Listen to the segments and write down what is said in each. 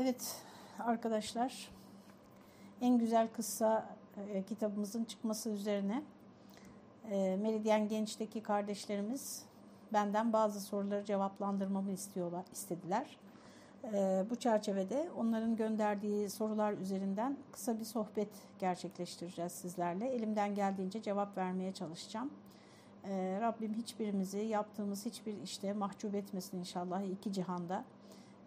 Evet arkadaşlar en güzel kıssa e, kitabımızın çıkması üzerine e, Meridyen Genç'teki kardeşlerimiz benden bazı soruları cevaplandırmamı istiyorlar, istediler. E, bu çerçevede onların gönderdiği sorular üzerinden kısa bir sohbet gerçekleştireceğiz sizlerle. Elimden geldiğince cevap vermeye çalışacağım. E, Rabbim hiçbirimizi yaptığımız hiçbir işte mahcup etmesin inşallah iki cihanda.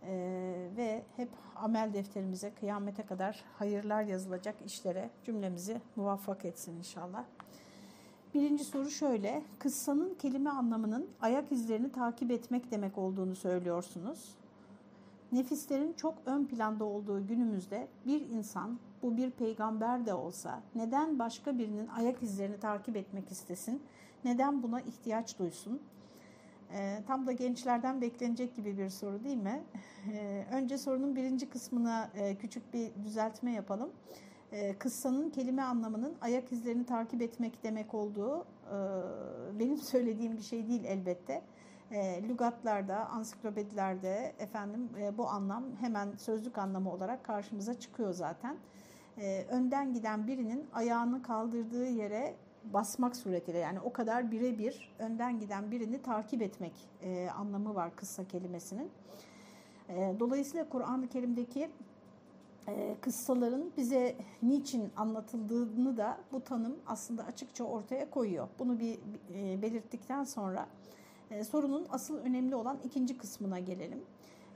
Ee, ve hep amel defterimize kıyamete kadar hayırlar yazılacak işlere cümlemizi muvaffak etsin inşallah. Birinci soru şöyle, kıssanın kelime anlamının ayak izlerini takip etmek demek olduğunu söylüyorsunuz. Nefislerin çok ön planda olduğu günümüzde bir insan, bu bir peygamber de olsa neden başka birinin ayak izlerini takip etmek istesin, neden buna ihtiyaç duysun? E, tam da gençlerden beklenecek gibi bir soru değil mi? E, önce sorunun birinci kısmına e, küçük bir düzeltme yapalım. E, kıssanın kelime anlamının ayak izlerini takip etmek demek olduğu e, benim söylediğim bir şey değil elbette. E, lügatlarda, ansiklopedilerde efendim e, bu anlam hemen sözlük anlamı olarak karşımıza çıkıyor zaten. E, önden giden birinin ayağını kaldırdığı yere basmak suretiyle yani o kadar birebir önden giden birini takip etmek e, anlamı var kıssa kelimesinin. E, dolayısıyla Kur'an-ı Kerim'deki e, kıssaların bize niçin anlatıldığını da bu tanım aslında açıkça ortaya koyuyor. Bunu bir e, belirttikten sonra e, sorunun asıl önemli olan ikinci kısmına gelelim.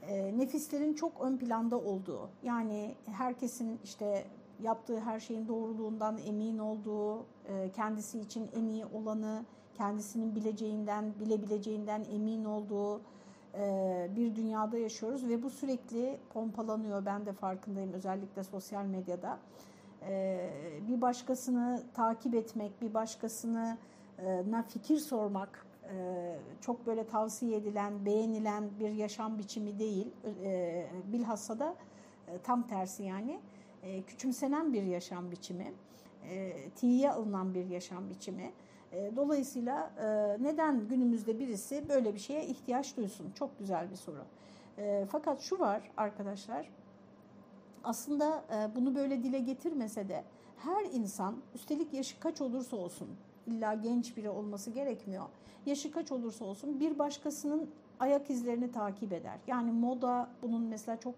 E, nefislerin çok ön planda olduğu yani herkesin işte yaptığı her şeyin doğruluğundan emin olduğu, e, kendisi için en iyi olanı, kendisinin bileceğinden, bilebileceğinden emin olduğu e, bir dünyada yaşıyoruz ve bu sürekli pompalanıyor. Ben de farkındayım özellikle sosyal medyada. E, bir başkasını takip etmek, bir başkasına fikir sormak çok böyle tavsiye edilen, beğenilen bir yaşam biçimi değil. Bilhassa da tam tersi yani e, küçümsenen bir yaşam biçimi, e, tiye alınan bir yaşam biçimi. E, dolayısıyla e, neden günümüzde birisi böyle bir şeye ihtiyaç duysun? Çok güzel bir soru. E, fakat şu var arkadaşlar, aslında bunu böyle dile getirmese de her insan, üstelik yaşı kaç olursa olsun, illa genç biri olması gerekmiyor. Yaşı kaç olursa olsun bir başkasının ayak izlerini takip eder. Yani moda bunun mesela çok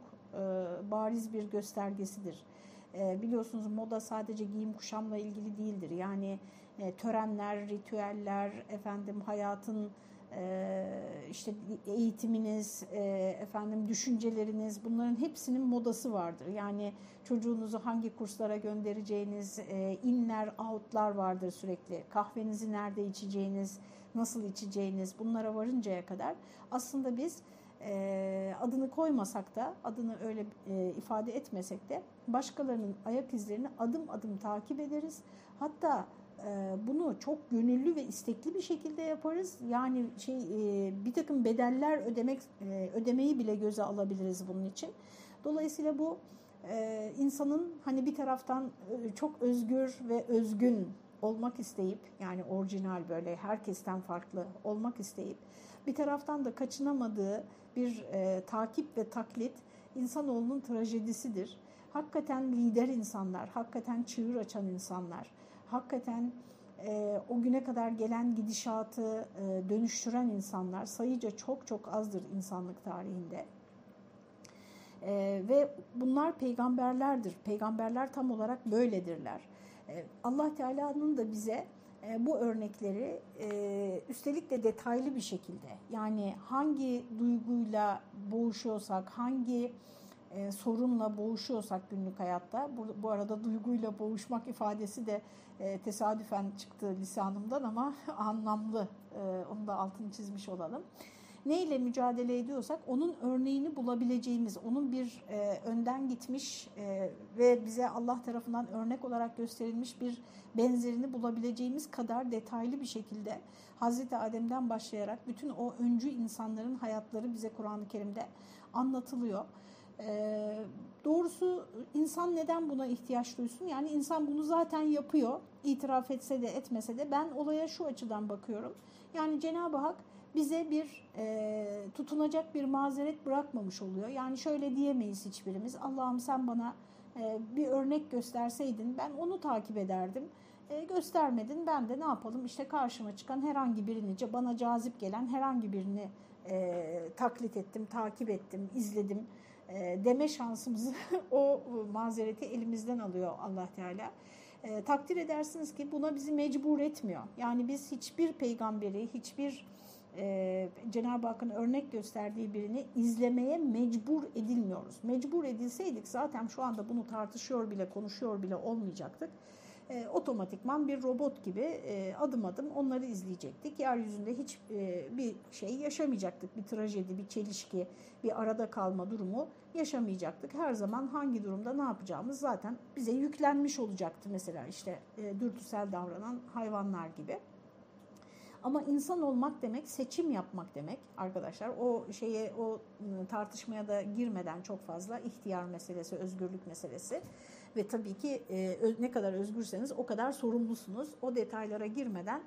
bariz bir göstergesidir. E, biliyorsunuz moda sadece giyim kuşamla ilgili değildir. Yani e, törenler, ritüeller, efendim hayatın işte eğitiminiz, efendim düşünceleriniz bunların hepsinin modası vardır. Yani çocuğunuzu hangi kurslara göndereceğiniz, inler, outlar vardır sürekli. Kahvenizi nerede içeceğiniz, nasıl içeceğiniz bunlara varıncaya kadar aslında biz e, adını koymasak da, adını öyle e, ifade etmesek de başkalarının ayak izlerini adım adım takip ederiz. Hatta e, bunu çok gönüllü ve istekli bir şekilde yaparız. Yani şey e, bir takım bedeller ödemek e, ödemeyi bile göze alabiliriz bunun için. Dolayısıyla bu e, insanın hani bir taraftan e, çok özgür ve özgün olmak isteyip yani orijinal böyle herkesten farklı olmak isteyip bir taraftan da kaçınamadığı bir e, takip ve taklit insanoğlunun trajedisidir. Hakikaten lider insanlar, hakikaten çığır açan insanlar, hakikaten e, o güne kadar gelen gidişatı e, dönüştüren insanlar sayıca çok çok azdır insanlık tarihinde. E, ve bunlar peygamberlerdir. Peygamberler tam olarak böyledirler. E, Allah Teala'nın da bize bu örnekleri e, üstelik de detaylı bir şekilde yani hangi duyguyla boğuşuyorsak, hangi e, sorunla boğuşuyorsak günlük hayatta, bu arada duyguyla boğuşmak ifadesi de tesadüfen çıktı lisanımdan ama anlamlı, onu da altını çizmiş olalım neyle mücadele ediyorsak onun örneğini bulabileceğimiz, onun bir e, önden gitmiş e, ve bize Allah tarafından örnek olarak gösterilmiş bir benzerini bulabileceğimiz kadar detaylı bir şekilde Hazreti Adem'den başlayarak bütün o öncü insanların hayatları bize Kur'an-ı Kerim'de anlatılıyor. E, doğrusu insan neden buna ihtiyaç duysun? Yani insan bunu zaten yapıyor. İtiraf etse de etmese de ben olaya şu açıdan bakıyorum. Yani Cenab-ı Hak bize bir e, tutunacak bir mazeret bırakmamış oluyor. Yani şöyle diyemeyiz hiçbirimiz. Allah'ım sen bana e, bir örnek gösterseydin ben onu takip ederdim. E, göstermedin ben de ne yapalım işte karşıma çıkan herhangi birini bana cazip gelen herhangi birini e, taklit ettim, takip ettim, izledim e, deme şansımızı o mazereti elimizden alıyor allah Teala. E, takdir edersiniz ki buna bizi mecbur etmiyor. Yani biz hiçbir peygamberi, hiçbir e, Cenab-ı Hakk'ın örnek gösterdiği birini izlemeye mecbur edilmiyoruz. Mecbur edilseydik zaten şu anda bunu tartışıyor bile, konuşuyor bile olmayacaktık. E, otomatikman bir robot gibi e, adım adım onları izleyecektik. Yeryüzünde hiç e, bir şey yaşamayacaktık. Bir trajedi, bir çelişki, bir arada kalma durumu yaşamayacaktık. Her zaman hangi durumda ne yapacağımız zaten bize yüklenmiş olacaktı mesela işte e, dürtüsel davranan hayvanlar gibi. Ama insan olmak demek seçim yapmak demek arkadaşlar. O şeye o ıı, tartışmaya da girmeden çok fazla ihtiyar meselesi, özgürlük meselesi ve tabii ki ne kadar özgürseniz o kadar sorumlusunuz. O detaylara girmeden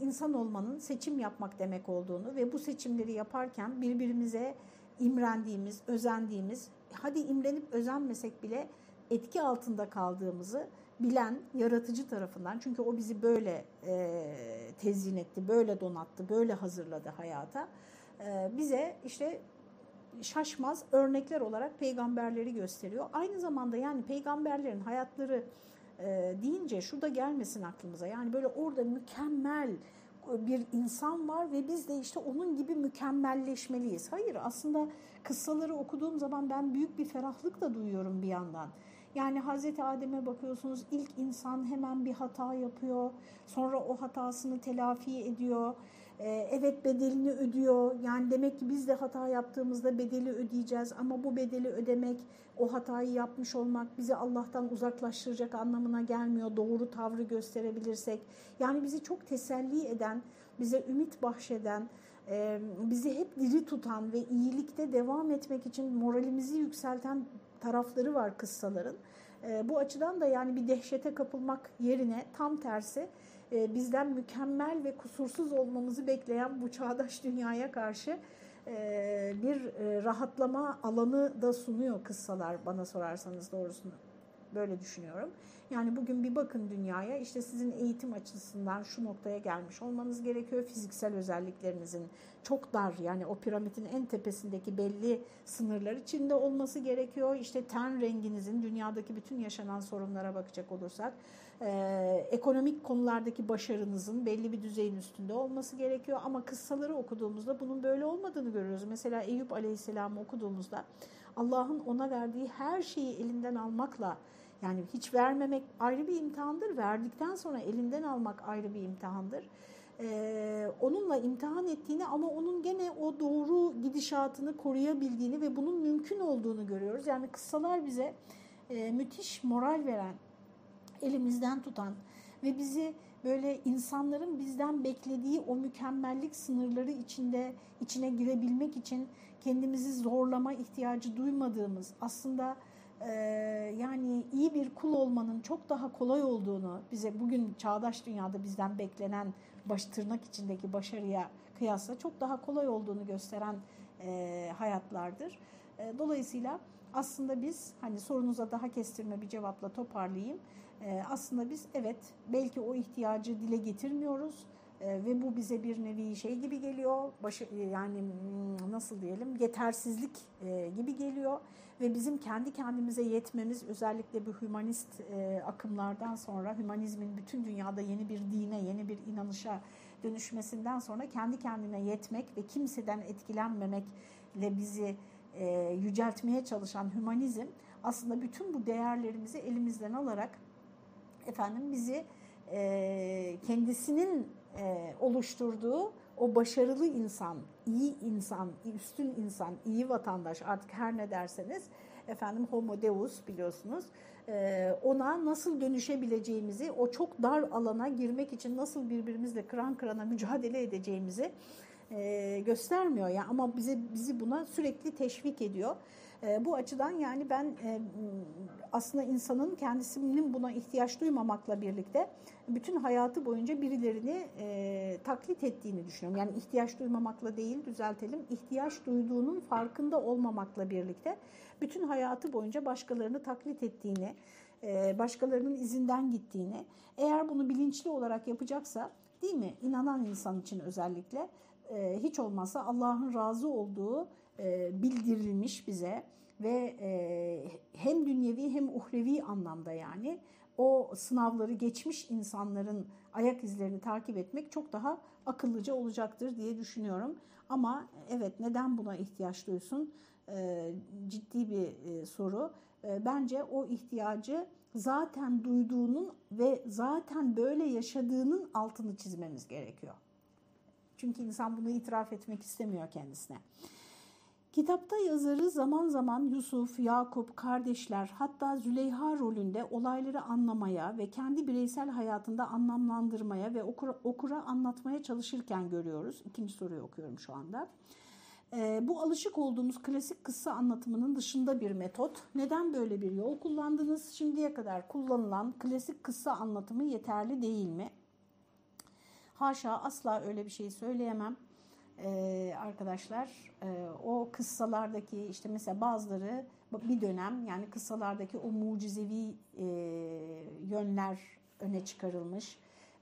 insan olmanın seçim yapmak demek olduğunu ve bu seçimleri yaparken birbirimize imrendiğimiz, özendiğimiz, hadi imrenip özenmesek bile etki altında kaldığımızı bilen yaratıcı tarafından çünkü o bizi böyle e, tezyin etti, böyle donattı, böyle hazırladı hayata. E, bize işte şaşmaz örnekler olarak peygamberleri gösteriyor. Aynı zamanda yani peygamberlerin hayatları e, deyince şu da gelmesin aklımıza. Yani böyle orada mükemmel bir insan var ve biz de işte onun gibi mükemmelleşmeliyiz. Hayır aslında kıssaları okuduğum zaman ben büyük bir ferahlık da duyuyorum bir yandan. Yani Hazreti Adem'e bakıyorsunuz ilk insan hemen bir hata yapıyor. Sonra o hatasını telafi ediyor. Ee, evet bedelini ödüyor. Yani demek ki biz de hata yaptığımızda bedeli ödeyeceğiz. Ama bu bedeli ödemek, o hatayı yapmış olmak bizi Allah'tan uzaklaştıracak anlamına gelmiyor. Doğru tavrı gösterebilirsek. Yani bizi çok teselli eden, bize ümit bahşeden, e, bizi hep diri tutan ve iyilikte devam etmek için moralimizi yükselten tarafları var kıssaların. E, bu açıdan da yani bir dehşete kapılmak yerine tam tersi e, bizden mükemmel ve kusursuz olmamızı bekleyen bu çağdaş dünyaya karşı e, bir e, rahatlama alanı da sunuyor kıssalar bana sorarsanız doğrusunu. Böyle düşünüyorum. Yani bugün bir bakın dünyaya işte sizin eğitim açısından şu noktaya gelmiş olmanız gerekiyor. Fiziksel özelliklerinizin çok dar yani o piramidin en tepesindeki belli sınırlar içinde olması gerekiyor. İşte ten renginizin dünyadaki bütün yaşanan sorunlara bakacak olursak e, ekonomik konulardaki başarınızın belli bir düzeyin üstünde olması gerekiyor. Ama kıssaları okuduğumuzda bunun böyle olmadığını görüyoruz. Mesela Eyüp Aleyhisselam'ı okuduğumuzda Allah'ın ona verdiği her şeyi elinden almakla yani hiç vermemek ayrı bir imtihandır. Verdikten sonra elinden almak ayrı bir imtihandır. Ee, onunla imtihan ettiğini ama onun gene o doğru gidişatını koruyabildiğini ve bunun mümkün olduğunu görüyoruz. Yani kıssalar bize e, müthiş moral veren, elimizden tutan ve bizi böyle insanların bizden beklediği o mükemmellik sınırları içinde içine girebilmek için kendimizi zorlama ihtiyacı duymadığımız aslında e, yani iyi bir kul olmanın çok daha kolay olduğunu bize bugün çağdaş dünyada bizden beklenen baş tırnak içindeki başarıya kıyasla çok daha kolay olduğunu gösteren e, hayatlardır. E, dolayısıyla aslında biz hani sorunuza daha kestirme bir cevapla toparlayayım. E, aslında biz evet belki o ihtiyacı dile getirmiyoruz e, ve bu bize bir nevi şey gibi geliyor. Başı, yani hmm, nasıl diyelim yetersizlik e, gibi geliyor ve bizim kendi kendimize yetmemiz özellikle bu hümanist e, akımlardan sonra hümanizmin bütün dünyada yeni bir dine, yeni bir inanışa dönüşmesinden sonra kendi kendine yetmek ve kimseden etkilenmemekle bizi e, yüceltmeye çalışan hümanizm aslında bütün bu değerlerimizi elimizden alarak efendim bizi e, kendisinin e, oluşturduğu o başarılı insan, iyi insan, üstün insan, iyi vatandaş artık her ne derseniz efendim homo deus biliyorsunuz e, ona nasıl dönüşebileceğimizi o çok dar alana girmek için nasıl birbirimizle kıran kırana mücadele edeceğimizi e, göstermiyor yani ama bize bizi buna sürekli teşvik ediyor. E, bu açıdan yani ben e, aslında insanın kendisinin buna ihtiyaç duymamakla birlikte bütün hayatı boyunca birilerini e, taklit ettiğini düşünüyorum. Yani ihtiyaç duymamakla değil düzeltelim, ihtiyaç duyduğunun farkında olmamakla birlikte bütün hayatı boyunca başkalarını taklit ettiğini, e, başkalarının izinden gittiğini, eğer bunu bilinçli olarak yapacaksa değil mi inanan insan için özellikle hiç olmazsa Allah'ın razı olduğu bildirilmiş bize ve hem dünyevi hem uhrevi anlamda yani o sınavları geçmiş insanların ayak izlerini takip etmek çok daha akıllıca olacaktır diye düşünüyorum. Ama evet neden buna ihtiyaç duysun? ciddi bir soru. bence o ihtiyacı zaten duyduğunun ve zaten böyle yaşadığının altını çizmemiz gerekiyor. Çünkü insan bunu itiraf etmek istemiyor kendisine. Kitapta yazarı zaman zaman Yusuf, Yakup, kardeşler hatta Züleyha rolünde olayları anlamaya ve kendi bireysel hayatında anlamlandırmaya ve okura, okura anlatmaya çalışırken görüyoruz. İkinci soruyu okuyorum şu anda. E, bu alışık olduğumuz klasik kıssa anlatımının dışında bir metot. Neden böyle bir yol kullandınız? Şimdiye kadar kullanılan klasik kıssa anlatımı yeterli değil mi? Haşa asla öyle bir şey söyleyemem. Arkadaşlar o kıssalardaki işte mesela bazıları bir dönem yani kıssalardaki o mucizevi yönler öne çıkarılmış.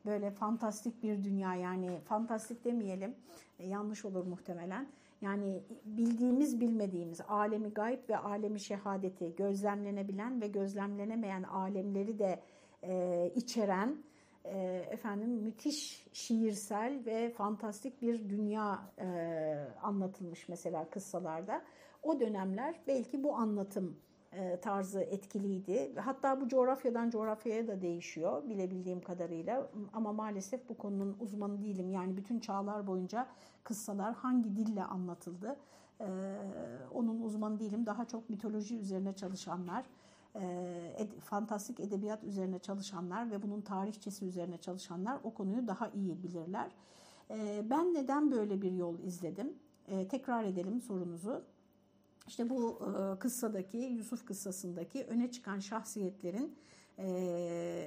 Böyle fantastik bir dünya yani fantastik demeyelim e, yanlış olur muhtemelen yani bildiğimiz bilmediğimiz alemi gayb ve alemi şehadeti gözlemlenebilen ve gözlemlenemeyen alemleri de e, içeren efendim müthiş şiirsel ve fantastik bir dünya e, anlatılmış mesela kıssalarda. O dönemler belki bu anlatım e, tarzı etkiliydi. Hatta bu coğrafyadan coğrafyaya da değişiyor bilebildiğim kadarıyla. Ama maalesef bu konunun uzmanı değilim. Yani bütün çağlar boyunca kıssalar hangi dille anlatıldı? E, onun uzmanı değilim. Daha çok mitoloji üzerine çalışanlar, ed fantastik edebiyat üzerine çalışanlar ve bunun tarihçesi üzerine çalışanlar o konuyu daha iyi bilirler. Ben neden böyle bir yol izledim? Tekrar edelim sorunuzu. İşte bu e, kıssadaki Yusuf kıssasındaki öne çıkan şahsiyetlerin e,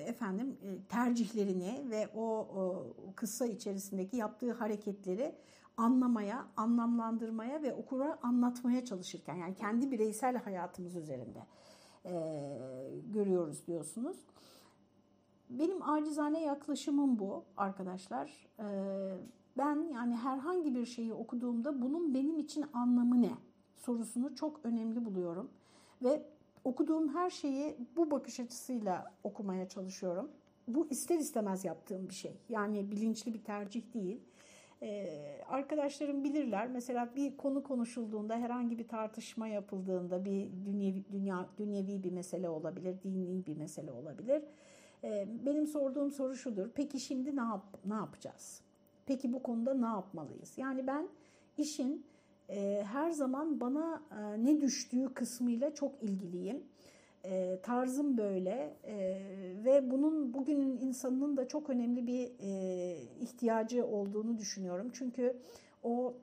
efendim e, tercihlerini ve o, o kıssa içerisindeki yaptığı hareketleri anlamaya, anlamlandırmaya ve okura anlatmaya çalışırken yani kendi bireysel hayatımız üzerinde e, görüyoruz diyorsunuz. Benim acizane yaklaşımım bu arkadaşlar. E, ben yani herhangi bir şeyi okuduğumda bunun benim için anlamı ne? sorusunu çok önemli buluyorum. Ve okuduğum her şeyi bu bakış açısıyla okumaya çalışıyorum. Bu ister istemez yaptığım bir şey. Yani bilinçli bir tercih değil. Ee, arkadaşlarım bilirler. Mesela bir konu konuşulduğunda, herhangi bir tartışma yapıldığında bir dünyevi, dünya, dünyevi bir mesele olabilir, dini bir mesele olabilir. Ee, benim sorduğum soru şudur. Peki şimdi ne, yap, ne yapacağız? Peki bu konuda ne yapmalıyız? Yani ben işin e, her zaman bana e, ne düştüğü kısmıyla çok ilgiliyim. E, tarzım böyle e, ve bunun bugünün insanının da çok önemli bir e, ihtiyacı olduğunu düşünüyorum. Çünkü o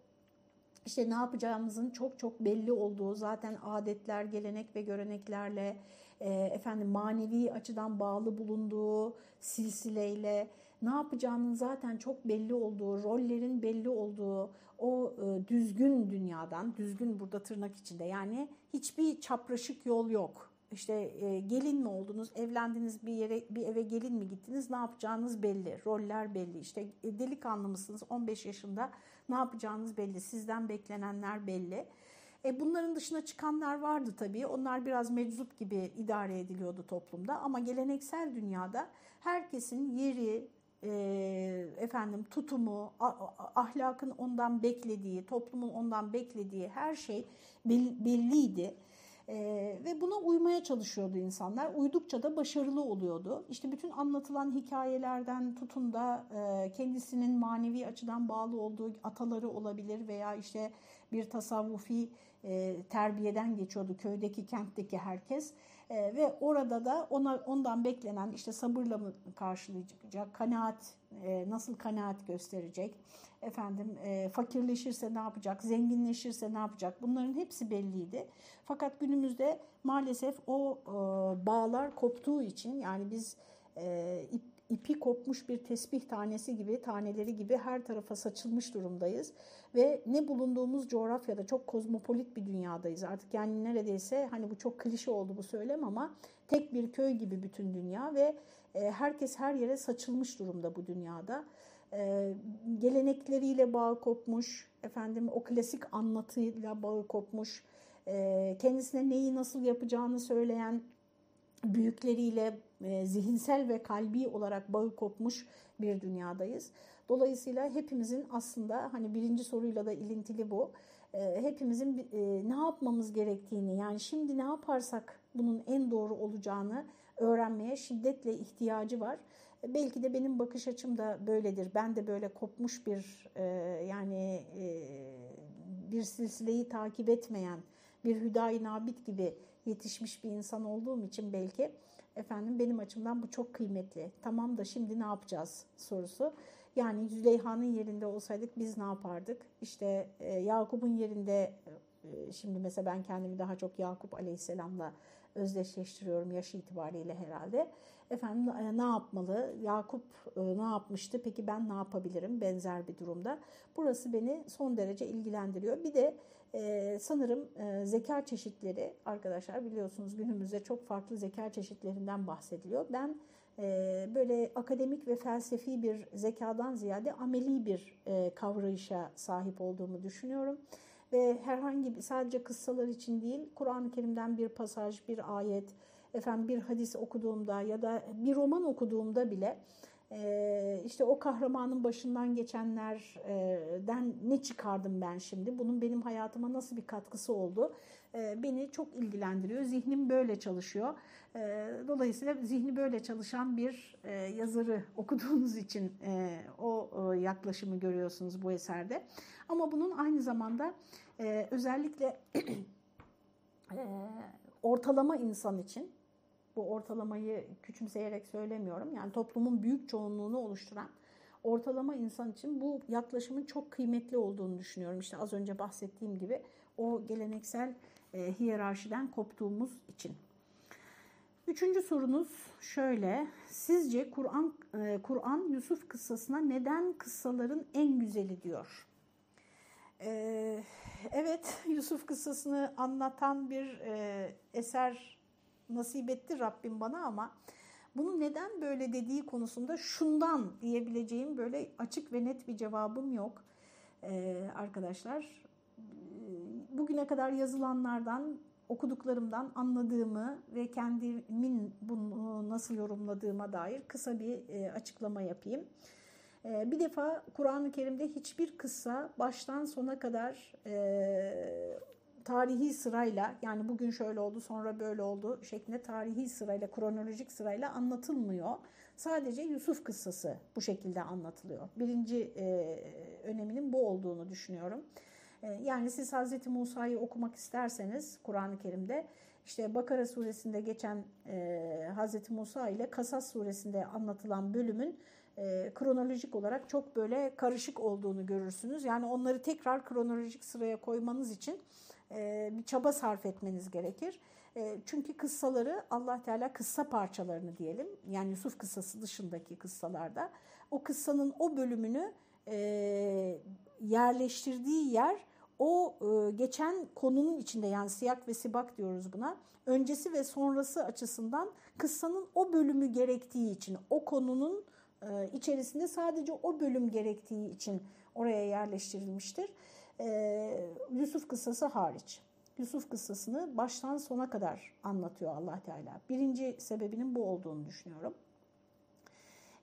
işte ne yapacağımızın çok çok belli olduğu zaten adetler, gelenek ve göreneklerle e, efendim manevi açıdan bağlı bulunduğu silsileyle ne yapacağının zaten çok belli olduğu, rollerin belli olduğu o e, düzgün dünyadan, düzgün burada tırnak içinde yani hiçbir çapraşık yol yok. İşte e, gelin mi oldunuz, evlendiniz bir yere bir eve gelin mi gittiniz, ne yapacağınız belli, roller belli. İşte e, delikanlı mısınız, 15 yaşında ne yapacağınız belli, sizden beklenenler belli. E bunların dışına çıkanlar vardı tabii. Onlar biraz meczup gibi idare ediliyordu toplumda. Ama geleneksel dünyada herkesin yeri, e, efendim tutumu, ahlakın ondan beklediği, toplumun ondan beklediği her şey belliydi. Ee, ve buna uymaya çalışıyordu insanlar. Uydukça da başarılı oluyordu. İşte bütün anlatılan hikayelerden tutun da e, kendisinin manevi açıdan bağlı olduğu ataları olabilir veya işte bir tasavvufi e, terbiyeden geçiyordu köydeki, kentteki herkes. E, ve orada da ona ondan beklenen işte sabırla mı karşılayacak, kanaat e, nasıl kanaat gösterecek, efendim e, fakirleşirse ne yapacak, zenginleşirse ne yapacak bunların hepsi belliydi. Fakat günümüzde maalesef o e, bağlar koptuğu için yani biz e, ip, ipi kopmuş bir tesbih tanesi gibi, taneleri gibi her tarafa saçılmış durumdayız. Ve ne bulunduğumuz coğrafyada çok kozmopolit bir dünyadayız. Artık yani neredeyse hani bu çok klişe oldu bu söylem ama tek bir köy gibi bütün dünya ve e, herkes her yere saçılmış durumda bu dünyada. E, gelenekleriyle bağ kopmuş, efendim o klasik anlatıyla bağı kopmuş, e, kendisine neyi nasıl yapacağını söyleyen büyükleriyle e, zihinsel ve kalbi olarak bağı kopmuş bir dünyadayız. Dolayısıyla hepimizin aslında hani birinci soruyla da ilintili bu. E, hepimizin e, ne yapmamız gerektiğini yani şimdi ne yaparsak bunun en doğru olacağını öğrenmeye şiddetle ihtiyacı var. Belki de benim bakış açım da böyledir. Ben de böyle kopmuş bir yani bir silsileyi takip etmeyen bir hüdayi nabit gibi yetişmiş bir insan olduğum için belki efendim benim açımdan bu çok kıymetli. Tamam da şimdi ne yapacağız sorusu. Yani Züleyha'nın yerinde olsaydık biz ne yapardık? İşte e, Yakup'un yerinde e, şimdi mesela ben kendimi daha çok Yakup Aleyhisselam'la özdeşleştiriyorum yaş itibariyle herhalde. Efendim e, ne yapmalı? Yakup e, ne yapmıştı? Peki ben ne yapabilirim benzer bir durumda? Burası beni son derece ilgilendiriyor. Bir de sanırım zeka çeşitleri arkadaşlar biliyorsunuz günümüzde çok farklı zeka çeşitlerinden bahsediliyor. Ben böyle akademik ve felsefi bir zekadan ziyade ameli bir kavrayışa sahip olduğumu düşünüyorum ve herhangi bir sadece kıssalar için değil Kur'an-ı Kerim'den bir pasaj, bir ayet, efendim bir hadis okuduğumda ya da bir roman okuduğumda bile işte o kahramanın başından geçenlerden ne çıkardım ben şimdi? Bunun benim hayatıma nasıl bir katkısı oldu? E, beni çok ilgilendiriyor. Zihnim böyle çalışıyor. E, dolayısıyla zihni böyle çalışan bir yazarı okuduğunuz için o yaklaşımı görüyorsunuz bu eserde. Ama bunun aynı zamanda özellikle ortalama insan için bu ortalamayı küçümseyerek söylemiyorum. Yani toplumun büyük çoğunluğunu oluşturan ortalama insan için bu yaklaşımın çok kıymetli olduğunu düşünüyorum. İşte az önce bahsettiğim gibi o geleneksel e, hiyerarşiden koptuğumuz için. Üçüncü sorunuz şöyle. Sizce Kur'an e, Kur'an Yusuf kıssasına neden kıssaların en güzeli diyor? E, evet Yusuf kıssasını anlatan bir e, eser nasip etti Rabbim bana ama bunu neden böyle dediği konusunda şundan diyebileceğim böyle açık ve net bir cevabım yok ee, arkadaşlar. Bugüne kadar yazılanlardan, okuduklarımdan anladığımı ve kendimin bunu nasıl yorumladığıma dair kısa bir e, açıklama yapayım. E, bir defa Kur'an-ı Kerim'de hiçbir kıssa baştan sona kadar e, tarihi sırayla yani bugün şöyle oldu sonra böyle oldu şeklinde tarihi sırayla kronolojik sırayla anlatılmıyor. Sadece Yusuf kıssası bu şekilde anlatılıyor. Birinci e, öneminin bu olduğunu düşünüyorum. E, yani siz Hazreti Musa'yı okumak isterseniz Kur'an-ı Kerim'de işte Bakara suresinde geçen e, Hazreti Musa ile Kasas suresinde anlatılan bölümün e, kronolojik olarak çok böyle karışık olduğunu görürsünüz. Yani onları tekrar kronolojik sıraya koymanız için bir çaba sarf etmeniz gerekir. E, çünkü kıssaları Allah Teala kıssa parçalarını diyelim yani Yusuf kıssası dışındaki kıssalarda o kıssanın o bölümünü e, yerleştirdiği yer o geçen konunun içinde yani siyak ve sibak diyoruz buna öncesi ve sonrası açısından kıssanın o bölümü gerektiği için o konunun içerisinde sadece o bölüm gerektiği için oraya yerleştirilmiştir. Yusuf kıssası hariç. Yusuf kıssasını baştan sona kadar anlatıyor allah Teala. Birinci sebebinin bu olduğunu düşünüyorum.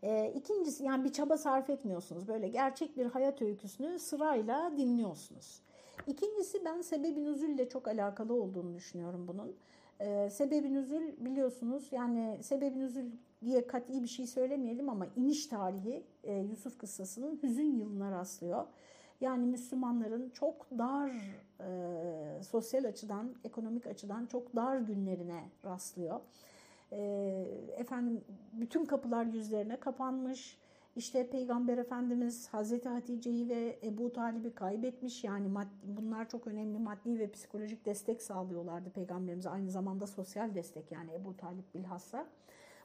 E, ikincisi yani bir çaba sarf etmiyorsunuz. Böyle gerçek bir hayat öyküsünü sırayla dinliyorsunuz. İkincisi ben sebebi nüzülle çok alakalı olduğunu düşünüyorum bunun. E, sebebi nüzül biliyorsunuz yani sebebi nüzül diye kat'i bir şey söylemeyelim ama iniş tarihi e, Yusuf kıssasının hüzün yılına rastlıyor. Yani Müslümanların çok dar e, sosyal açıdan, ekonomik açıdan çok dar günlerine rastlıyor. E, efendim bütün kapılar yüzlerine kapanmış. İşte Peygamber Efendimiz Hazreti Hatice'yi ve Ebu Talib'i kaybetmiş. Yani bunlar çok önemli maddi ve psikolojik destek sağlıyorlardı Peygamberimize. Aynı zamanda sosyal destek yani Ebu Talip bilhassa.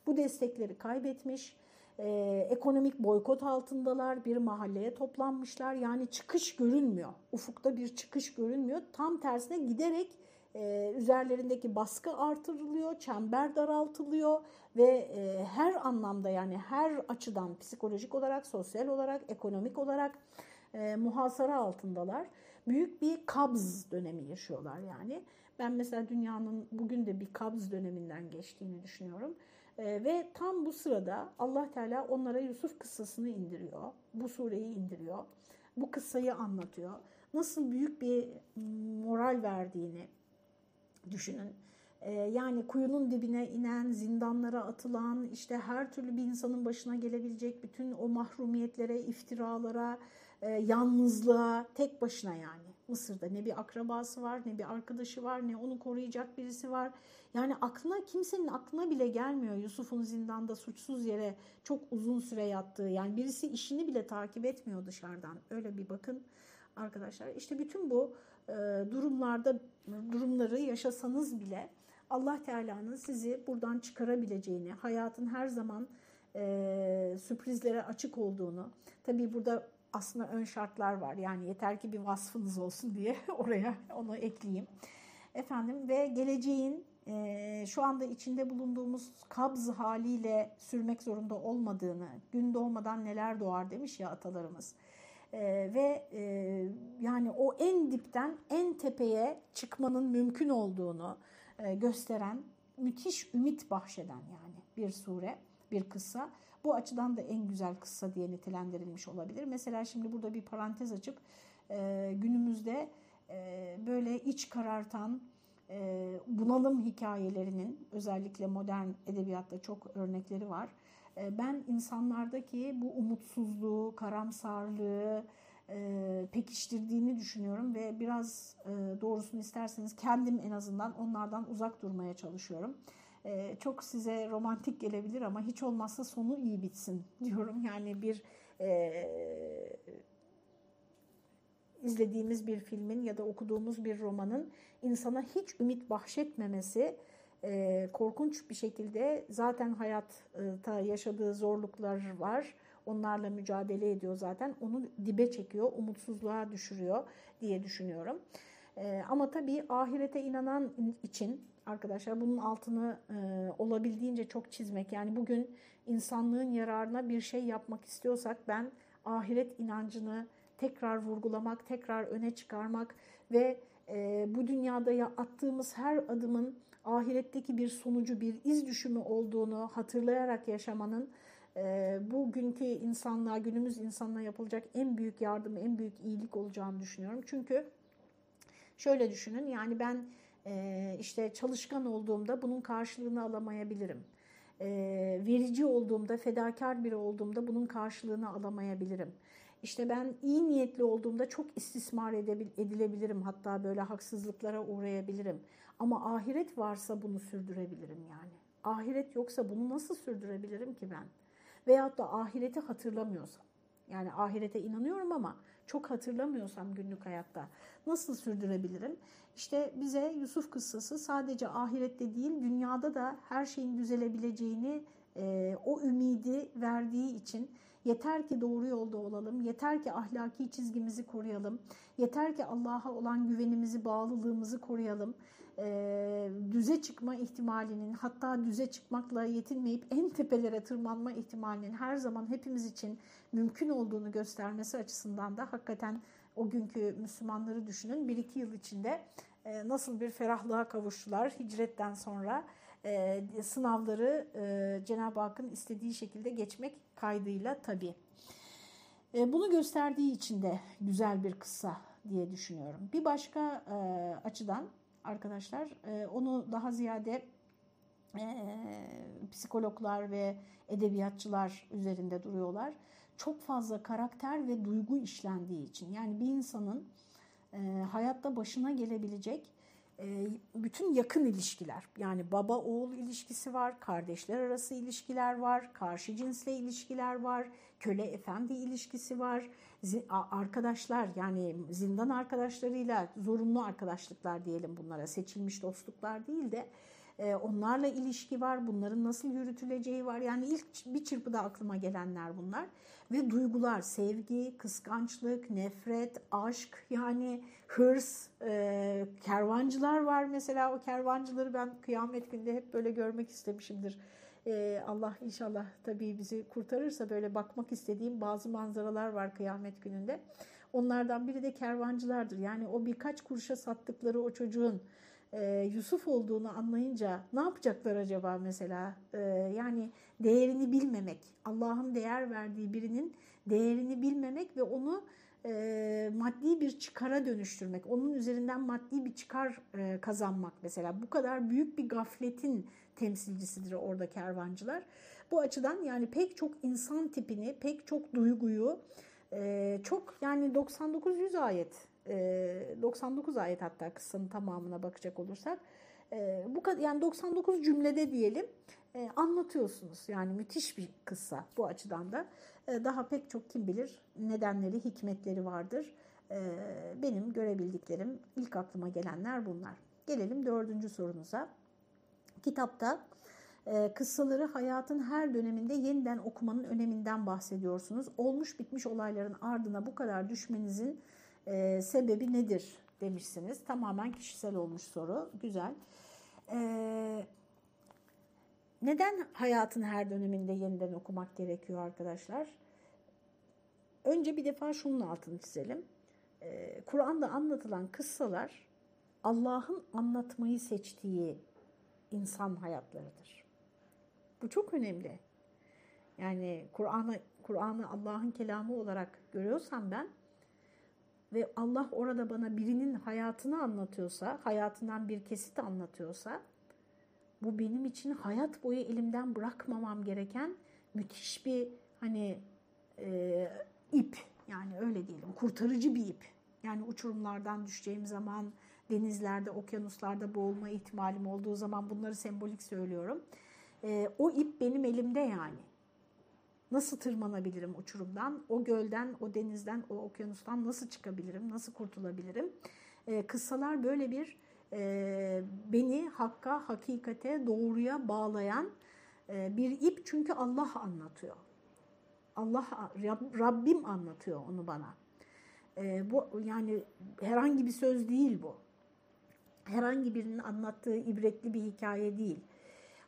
Bu destekleri kaybetmiş. Ee, ekonomik boykot altındalar. Bir mahalleye toplanmışlar. Yani çıkış görünmüyor. Ufukta bir çıkış görünmüyor. Tam tersine giderek e, üzerlerindeki baskı artırılıyor, çember daraltılıyor ve e, her anlamda yani her açıdan psikolojik olarak, sosyal olarak, ekonomik olarak e, muhasara altındalar. Büyük bir kabz dönemi yaşıyorlar yani. Ben mesela dünyanın bugün de bir kabz döneminden geçtiğini düşünüyorum. E, ve tam bu sırada Allah Teala onlara Yusuf kıssasını indiriyor. Bu sureyi indiriyor. Bu kıssayı anlatıyor. Nasıl büyük bir moral verdiğini, düşünün. Ee, yani kuyunun dibine inen, zindanlara atılan, işte her türlü bir insanın başına gelebilecek bütün o mahrumiyetlere, iftiralara, e, yalnızlığa tek başına yani. Mısır'da ne bir akrabası var, ne bir arkadaşı var, ne onu koruyacak birisi var. Yani aklına kimsenin aklına bile gelmiyor Yusuf'un zindanda suçsuz yere çok uzun süre yattığı. Yani birisi işini bile takip etmiyor dışarıdan. Öyle bir bakın arkadaşlar. İşte bütün bu e, durumlarda durumları yaşasanız bile Allah Teala'nın sizi buradan çıkarabileceğini, hayatın her zaman e, sürprizlere açık olduğunu, tabii burada aslında ön şartlar var. Yani yeter ki bir vasfınız olsun diye oraya onu ekleyeyim. Efendim ve geleceğin e, şu anda içinde bulunduğumuz kabz haliyle sürmek zorunda olmadığını, gün doğmadan neler doğar demiş ya atalarımız. E, ve e, yani o en dipten en tepeye çıkmanın mümkün olduğunu e, gösteren müthiş ümit bahşeden yani bir sure, bir kıssa. Bu açıdan da en güzel kıssa diye nitelendirilmiş olabilir. Mesela şimdi burada bir parantez açıp e, günümüzde e, böyle iç karartan, e, bunalım hikayelerinin özellikle modern edebiyatta çok örnekleri var. E, ben insanlardaki bu umutsuzluğu, karamsarlığı e, pekiştirdiğini düşünüyorum ve biraz e, doğrusunu isterseniz kendim en azından onlardan uzak durmaya çalışıyorum. Çok size romantik gelebilir ama hiç olmazsa sonu iyi bitsin diyorum. Yani bir izlediğimiz bir filmin ya da okuduğumuz bir romanın insana hiç ümit bahşetmemesi e, korkunç bir şekilde zaten hayatta yaşadığı zorluklar var. Onlarla mücadele ediyor zaten. Onu dibe çekiyor, umutsuzluğa düşürüyor diye düşünüyorum. E, ama tabii ahirete inanan için arkadaşlar bunun altını e, olabildiğince çok çizmek. Yani bugün insanlığın yararına bir şey yapmak istiyorsak ben ahiret inancını tekrar vurgulamak, tekrar öne çıkarmak ve e, bu dünyada attığımız her adımın ahiretteki bir sonucu, bir iz düşümü olduğunu hatırlayarak yaşamanın e, bugünkü insanlığa, günümüz insanlığa yapılacak en büyük yardım, en büyük iyilik olacağını düşünüyorum. Çünkü şöyle düşünün yani ben e, işte çalışkan olduğumda bunun karşılığını alamayabilirim. E, verici olduğumda, fedakar biri olduğumda bunun karşılığını alamayabilirim. İşte ben iyi niyetli olduğumda çok istismar edilebilirim. Hatta böyle haksızlıklara uğrayabilirim. Ama ahiret varsa bunu sürdürebilirim yani. Ahiret yoksa bunu nasıl sürdürebilirim ki ben? Veyahut da ahireti hatırlamıyorsam. Yani ahirete inanıyorum ama çok hatırlamıyorsam günlük hayatta nasıl sürdürebilirim? İşte bize Yusuf kıssası sadece ahirette değil dünyada da her şeyin düzelebileceğini e, o ümidi verdiği için Yeter ki doğru yolda olalım, yeter ki ahlaki çizgimizi koruyalım, yeter ki Allah'a olan güvenimizi, bağlılığımızı koruyalım. E, düze çıkma ihtimalinin hatta düze çıkmakla yetinmeyip en tepelere tırmanma ihtimalinin her zaman hepimiz için mümkün olduğunu göstermesi açısından da hakikaten o günkü Müslümanları düşünün. Bir iki yıl içinde e, nasıl bir ferahlığa kavuştular hicretten sonra e, sınavları e, Cenab-ı Hakk'ın istediği şekilde geçmek kaydıyla tabii. E, bunu gösterdiği için de güzel bir kıssa diye düşünüyorum. Bir başka e, açıdan arkadaşlar e, onu daha ziyade e, psikologlar ve edebiyatçılar üzerinde duruyorlar. çok fazla karakter ve duygu işlendiği için. Yani bir insanın e, hayatta başına gelebilecek bütün yakın ilişkiler yani baba oğul ilişkisi var, kardeşler arası ilişkiler var, karşı cinsle ilişkiler var, köle efendi ilişkisi var, arkadaşlar yani zindan arkadaşlarıyla zorunlu arkadaşlıklar diyelim bunlara seçilmiş dostluklar değil de e, onlarla ilişki var, bunların nasıl yürütüleceği var. Yani ilk bir çırpıda aklıma gelenler bunlar. Ve duygular, sevgi, kıskançlık, nefret, aşk yani hırs, e, kervancılar var mesela. O kervancıları ben kıyamet günde hep böyle görmek istemişimdir. E, Allah inşallah tabii bizi kurtarırsa böyle bakmak istediğim bazı manzaralar var kıyamet gününde. Onlardan biri de kervancılardır. Yani o birkaç kuruşa sattıkları o çocuğun e, Yusuf olduğunu anlayınca ne yapacaklar acaba mesela? E, yani değerini bilmemek, Allah'ın değer verdiği birinin değerini bilmemek ve onu e, maddi bir çıkara dönüştürmek, onun üzerinden maddi bir çıkar e, kazanmak mesela. Bu kadar büyük bir gafletin temsilcisidir orada kervancılar. Bu açıdan yani pek çok insan tipini, pek çok duyguyu, e, çok yani 99-100 ayet 99 ee, ayet hatta kıssanın tamamına bakacak olursak bu kadar yani 99 cümlede diyelim anlatıyorsunuz. Yani müthiş bir kıssa bu açıdan da. Daha pek çok kim bilir nedenleri, hikmetleri vardır. Benim görebildiklerim, ilk aklıma gelenler bunlar. Gelelim dördüncü sorunuza. Kitapta kıssaları hayatın her döneminde yeniden okumanın öneminden bahsediyorsunuz. Olmuş bitmiş olayların ardına bu kadar düşmenizin e, sebebi nedir demişsiniz. Tamamen kişisel olmuş soru. Güzel. E, neden hayatın her döneminde yeniden okumak gerekiyor arkadaşlar? Önce bir defa şunun altını çizelim. E, Kur'an'da anlatılan kıssalar Allah'ın anlatmayı seçtiği insan hayatlarıdır. Bu çok önemli. Yani Kur'an'ı Kur'an'ı Allah'ın kelamı olarak görüyorsam ben ve Allah orada bana birinin hayatını anlatıyorsa, hayatından bir kesit anlatıyorsa bu benim için hayat boyu elimden bırakmamam gereken müthiş bir hani e, ip yani öyle diyelim kurtarıcı bir ip. Yani uçurumlardan düşeceğim zaman, denizlerde, okyanuslarda boğulma ihtimalim olduğu zaman bunları sembolik söylüyorum. E, o ip benim elimde yani. Nasıl tırmanabilirim uçurumdan? O gölden, o denizden, o okyanustan nasıl çıkabilirim? Nasıl kurtulabilirim? Ee, kıssalar böyle bir e, beni hakka, hakikate, doğruya bağlayan e, bir ip çünkü Allah anlatıyor. Allah, Rabbim anlatıyor onu bana. E, bu yani herhangi bir söz değil bu. Herhangi birinin anlattığı ibretli bir hikaye değil.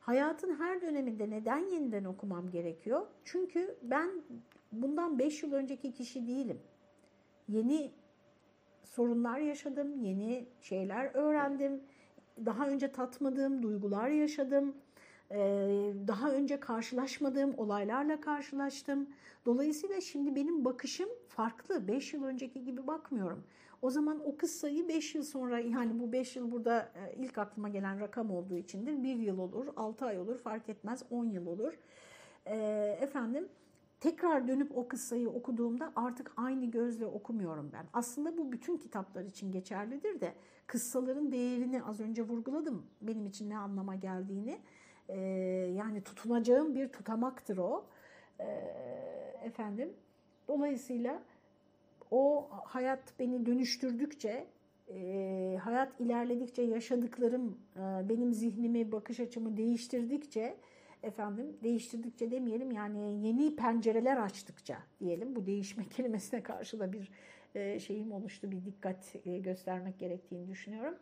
Hayatın her döneminde neden yeniden okumam gerekiyor? Çünkü ben bundan 5 yıl önceki kişi değilim. Yeni sorunlar yaşadım, yeni şeyler öğrendim. Daha önce tatmadığım duygular yaşadım. Ee, daha önce karşılaşmadığım olaylarla karşılaştım. Dolayısıyla şimdi benim bakışım farklı. 5 yıl önceki gibi bakmıyorum. O zaman o kıssayı 5 yıl sonra yani bu 5 yıl burada e, ilk aklıma gelen rakam olduğu içindir. 1 yıl olur, 6 ay olur fark etmez 10 yıl olur. E, efendim tekrar dönüp o kıssayı okuduğumda artık aynı gözle okumuyorum ben. Aslında bu bütün kitaplar için geçerlidir de kıssaların değerini az önce vurguladım benim için ne anlama geldiğini. E, yani tutunacağım bir tutamaktır o. Efendim dolayısıyla o hayat beni dönüştürdükçe, e, hayat ilerledikçe yaşadıklarım e, benim zihnimi, bakış açımı değiştirdikçe, efendim değiştirdikçe demeyelim yani yeni pencereler açtıkça diyelim. Bu değişme kelimesine karşı da bir e, şeyim oluştu, bir dikkat göstermek gerektiğini düşünüyorum.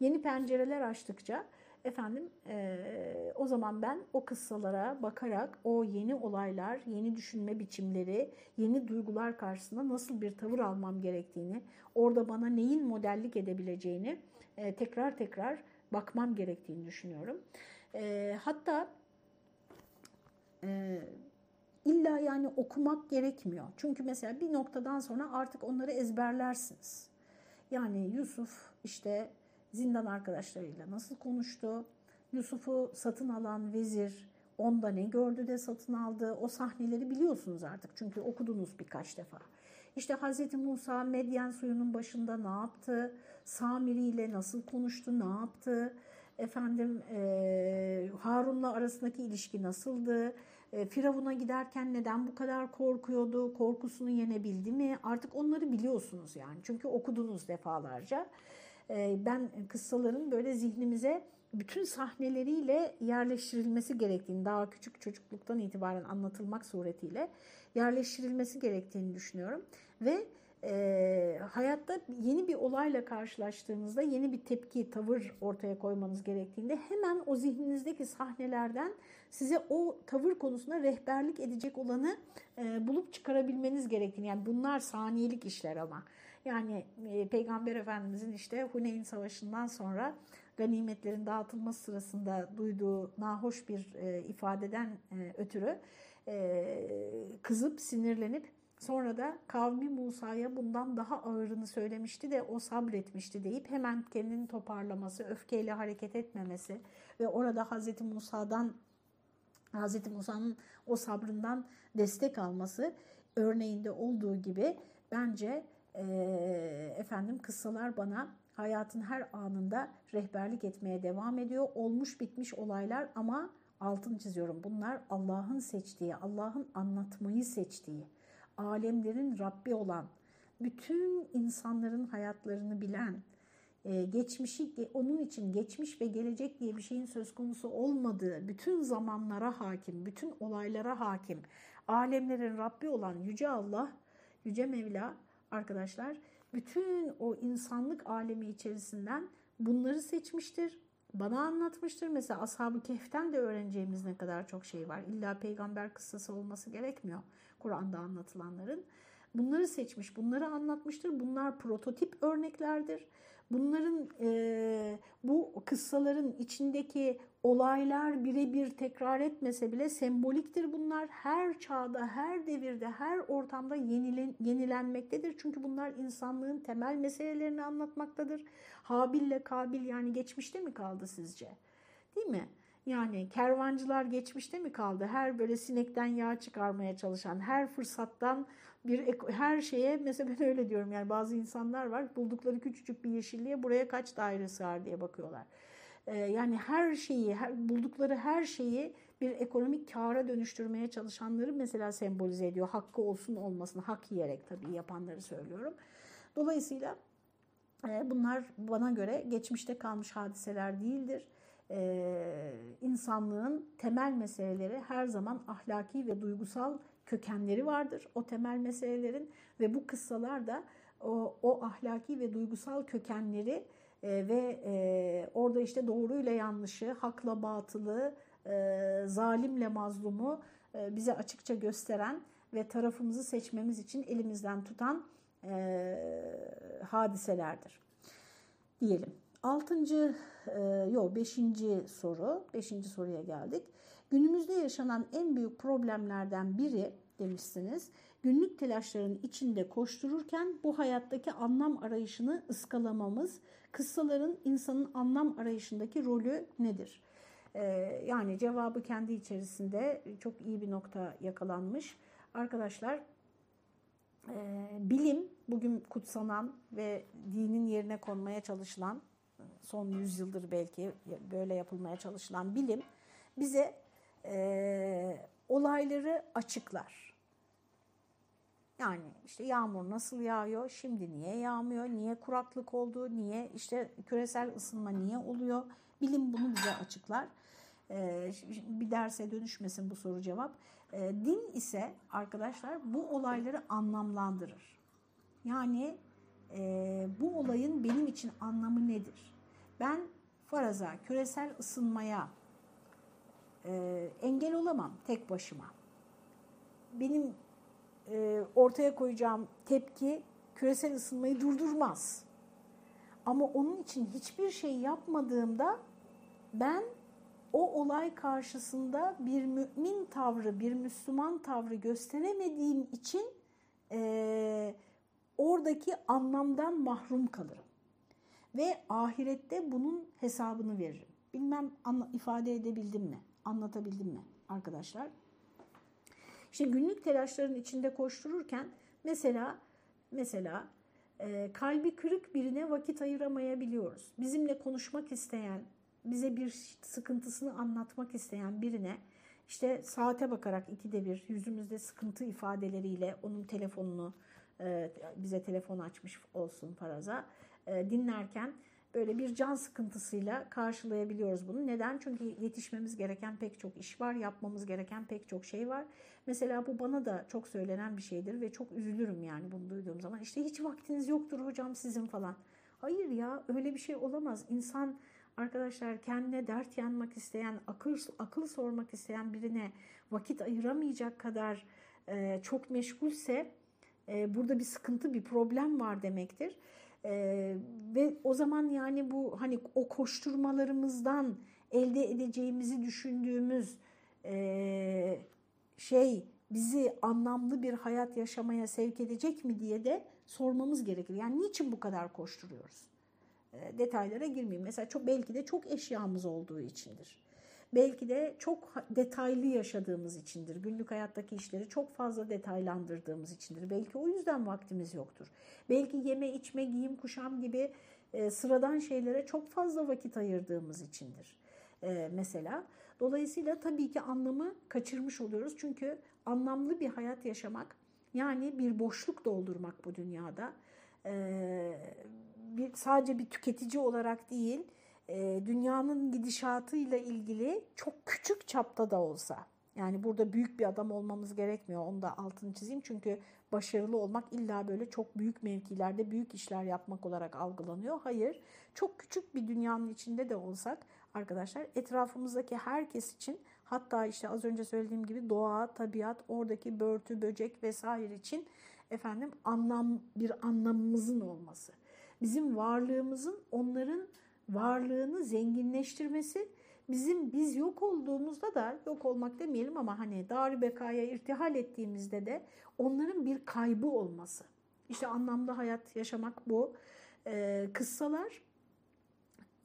Yeni pencereler açtıkça Efendim e, o zaman ben o kıssalara bakarak o yeni olaylar, yeni düşünme biçimleri, yeni duygular karşısında nasıl bir tavır almam gerektiğini, orada bana neyin modellik edebileceğini e, tekrar tekrar bakmam gerektiğini düşünüyorum. E, hatta e, illa yani okumak gerekmiyor. Çünkü mesela bir noktadan sonra artık onları ezberlersiniz. Yani Yusuf işte zindan arkadaşlarıyla nasıl konuştu? Yusuf'u satın alan vezir onda ne gördü de satın aldı. O sahneleri biliyorsunuz artık çünkü okudunuz birkaç defa. İşte Hz. Musa Medyen suyunun başında ne yaptı? Samiri ile nasıl konuştu, ne yaptı? Efendim e, Harun'la arasındaki ilişki nasıldı? E, Firavun'a giderken neden bu kadar korkuyordu? Korkusunu yenebildi mi? Artık onları biliyorsunuz yani. Çünkü okudunuz defalarca. E, ben kıssaların böyle zihnimize bütün sahneleriyle yerleştirilmesi gerektiğini, daha küçük çocukluktan itibaren anlatılmak suretiyle yerleştirilmesi gerektiğini düşünüyorum. Ve e, hayatta yeni bir olayla karşılaştığınızda yeni bir tepki, tavır ortaya koymanız gerektiğinde hemen o zihninizdeki sahnelerden size o tavır konusunda rehberlik edecek olanı e, bulup çıkarabilmeniz gerektiğini. Yani bunlar saniyelik işler ama. Yani e, Peygamber Efendimizin işte Huneyn Savaşı'ndan sonra ganimetlerin dağıtılması sırasında duyduğu nahoş bir e, ifadeden e, ötürü e, kızıp sinirlenip sonra da kavmi Musa'ya bundan daha ağırını söylemişti de o sabretmişti deyip hemen kendini toparlaması, öfkeyle hareket etmemesi ve orada Hazreti Musa'dan Hazreti Musa'nın o sabrından destek alması örneğinde olduğu gibi bence efendim kıssalar bana hayatın her anında rehberlik etmeye devam ediyor. Olmuş bitmiş olaylar ama altın çiziyorum. Bunlar Allah'ın seçtiği, Allah'ın anlatmayı seçtiği, alemlerin Rabbi olan, bütün insanların hayatlarını bilen, e, geçmişi onun için geçmiş ve gelecek diye bir şeyin söz konusu olmadığı, bütün zamanlara hakim, bütün olaylara hakim, alemlerin Rabbi olan Yüce Allah, Yüce Mevla arkadaşlar bütün o insanlık alemi içerisinden bunları seçmiştir. Bana anlatmıştır. Mesela Ashab-ı Kehf'ten de öğreneceğimiz ne kadar çok şey var. İlla peygamber kıssası olması gerekmiyor Kur'an'da anlatılanların. Bunları seçmiş, bunları anlatmıştır. Bunlar prototip örneklerdir. Bunların e, bu kıssaların içindeki olaylar birebir tekrar etmese bile semboliktir bunlar. Her çağda, her devirde, her ortamda yenilen, yenilenmektedir. Çünkü bunlar insanlığın temel meselelerini anlatmaktadır. Habil'le Kabil yani geçmişte mi kaldı sizce? Değil mi? Yani kervancılar geçmişte mi kaldı? Her böyle sinekten yağ çıkarmaya çalışan, her fırsattan bir her şeye mesela ben öyle diyorum yani bazı insanlar var buldukları küçücük bir yeşilliğe buraya kaç daire sığar diye bakıyorlar. Ee, yani her şeyi, her, buldukları her şeyi bir ekonomik kâra dönüştürmeye çalışanları mesela sembolize ediyor. Hakkı olsun olmasın, hak yiyerek tabii yapanları söylüyorum. Dolayısıyla e, bunlar bana göre geçmişte kalmış hadiseler değildir e, insanlığın temel meseleleri her zaman ahlaki ve duygusal kökenleri vardır. O temel meselelerin ve bu kıssalar da o, o ahlaki ve duygusal kökenleri e, ve e, orada işte doğruyla yanlışı, hakla batılı, e, zalimle mazlumu e, bize açıkça gösteren ve tarafımızı seçmemiz için elimizden tutan e, hadiselerdir diyelim. Altıncı, e, yok beşinci soru, beşinci soruya geldik. Günümüzde yaşanan en büyük problemlerden biri demişsiniz. Günlük telaşların içinde koştururken bu hayattaki anlam arayışını ıskalamamız, kıssaların insanın anlam arayışındaki rolü nedir? Ee, yani cevabı kendi içerisinde çok iyi bir nokta yakalanmış. Arkadaşlar e, bilim bugün kutsanan ve dinin yerine konmaya çalışılan son yüzyıldır belki böyle yapılmaya çalışılan bilim bize e, olayları açıklar. Yani işte yağmur nasıl yağıyor, şimdi niye yağmıyor, niye kuraklık oldu, niye işte küresel ısınma niye oluyor? Bilim bunu bize açıklar. Ee, bir derse dönüşmesin bu soru cevap. Ee, din ise arkadaşlar bu olayları anlamlandırır. Yani e, bu olayın benim için anlamı nedir? Ben faraza küresel ısınmaya e, engel olamam tek başıma. Benim e, ortaya koyacağım tepki küresel ısınmayı durdurmaz. Ama onun için hiçbir şey yapmadığımda ben o olay karşısında bir mümin tavrı, bir Müslüman tavrı gösteremediğim için e, oradaki anlamdan mahrum kalırım. Ve ahirette bunun hesabını veririm. Bilmem ifade edebildim mi? Anlatabildim mi? arkadaşlar. İşte günlük telaşların içinde koştururken mesela mesela e, kalbi kırık birine vakit ayıramayabiliyoruz. Bizimle konuşmak isteyen, bize bir sıkıntısını anlatmak isteyen birine işte saate bakarak ikide bir yüzümüzde sıkıntı ifadeleriyle onun telefonunu e, bize telefon açmış olsun faraza e, dinlerken böyle bir can sıkıntısıyla karşılayabiliyoruz bunu. Neden? Çünkü yetişmemiz gereken pek çok iş var, yapmamız gereken pek çok şey var. Mesela bu bana da çok söylenen bir şeydir ve çok üzülürüm yani bunu duyduğum zaman. İşte hiç vaktiniz yoktur hocam sizin falan. Hayır ya öyle bir şey olamaz. İnsan arkadaşlar kendine dert yanmak isteyen, akıl, akıl sormak isteyen birine vakit ayıramayacak kadar e, çok meşgulse e, burada bir sıkıntı, bir problem var demektir. Ee, ve o zaman yani bu hani o koşturmalarımızdan elde edeceğimizi düşündüğümüz e, şey bizi anlamlı bir hayat yaşamaya sevk edecek mi diye de sormamız gerekir. Yani niçin bu kadar koşturuyoruz? E, detaylara girmeyeyim. Mesela çok belki de çok eşyamız olduğu içindir. Belki de çok detaylı yaşadığımız içindir. Günlük hayattaki işleri çok fazla detaylandırdığımız içindir. Belki o yüzden vaktimiz yoktur. Belki yeme, içme, giyim, kuşam gibi e, sıradan şeylere çok fazla vakit ayırdığımız içindir. E, mesela dolayısıyla tabii ki anlamı kaçırmış oluyoruz. Çünkü anlamlı bir hayat yaşamak yani bir boşluk doldurmak bu dünyada. E, bir, sadece bir tüketici olarak değil, e, dünyanın gidişatıyla ilgili çok küçük çapta da olsa yani burada büyük bir adam olmamız gerekmiyor. Onu da altını çizeyim. Çünkü başarılı olmak illa böyle çok büyük mevkilerde büyük işler yapmak olarak algılanıyor. Hayır. Çok küçük bir dünyanın içinde de olsak arkadaşlar etrafımızdaki herkes için hatta işte az önce söylediğim gibi doğa, tabiat, oradaki börtü, böcek vesaire için efendim anlam bir anlamımızın olması. Bizim varlığımızın onların varlığını zenginleştirmesi bizim biz yok olduğumuzda da yok olmak demeyelim ama hani dar bekaya irtihal ettiğimizde de onların bir kaybı olması. İşte anlamlı hayat yaşamak bu. Ee, kıssalar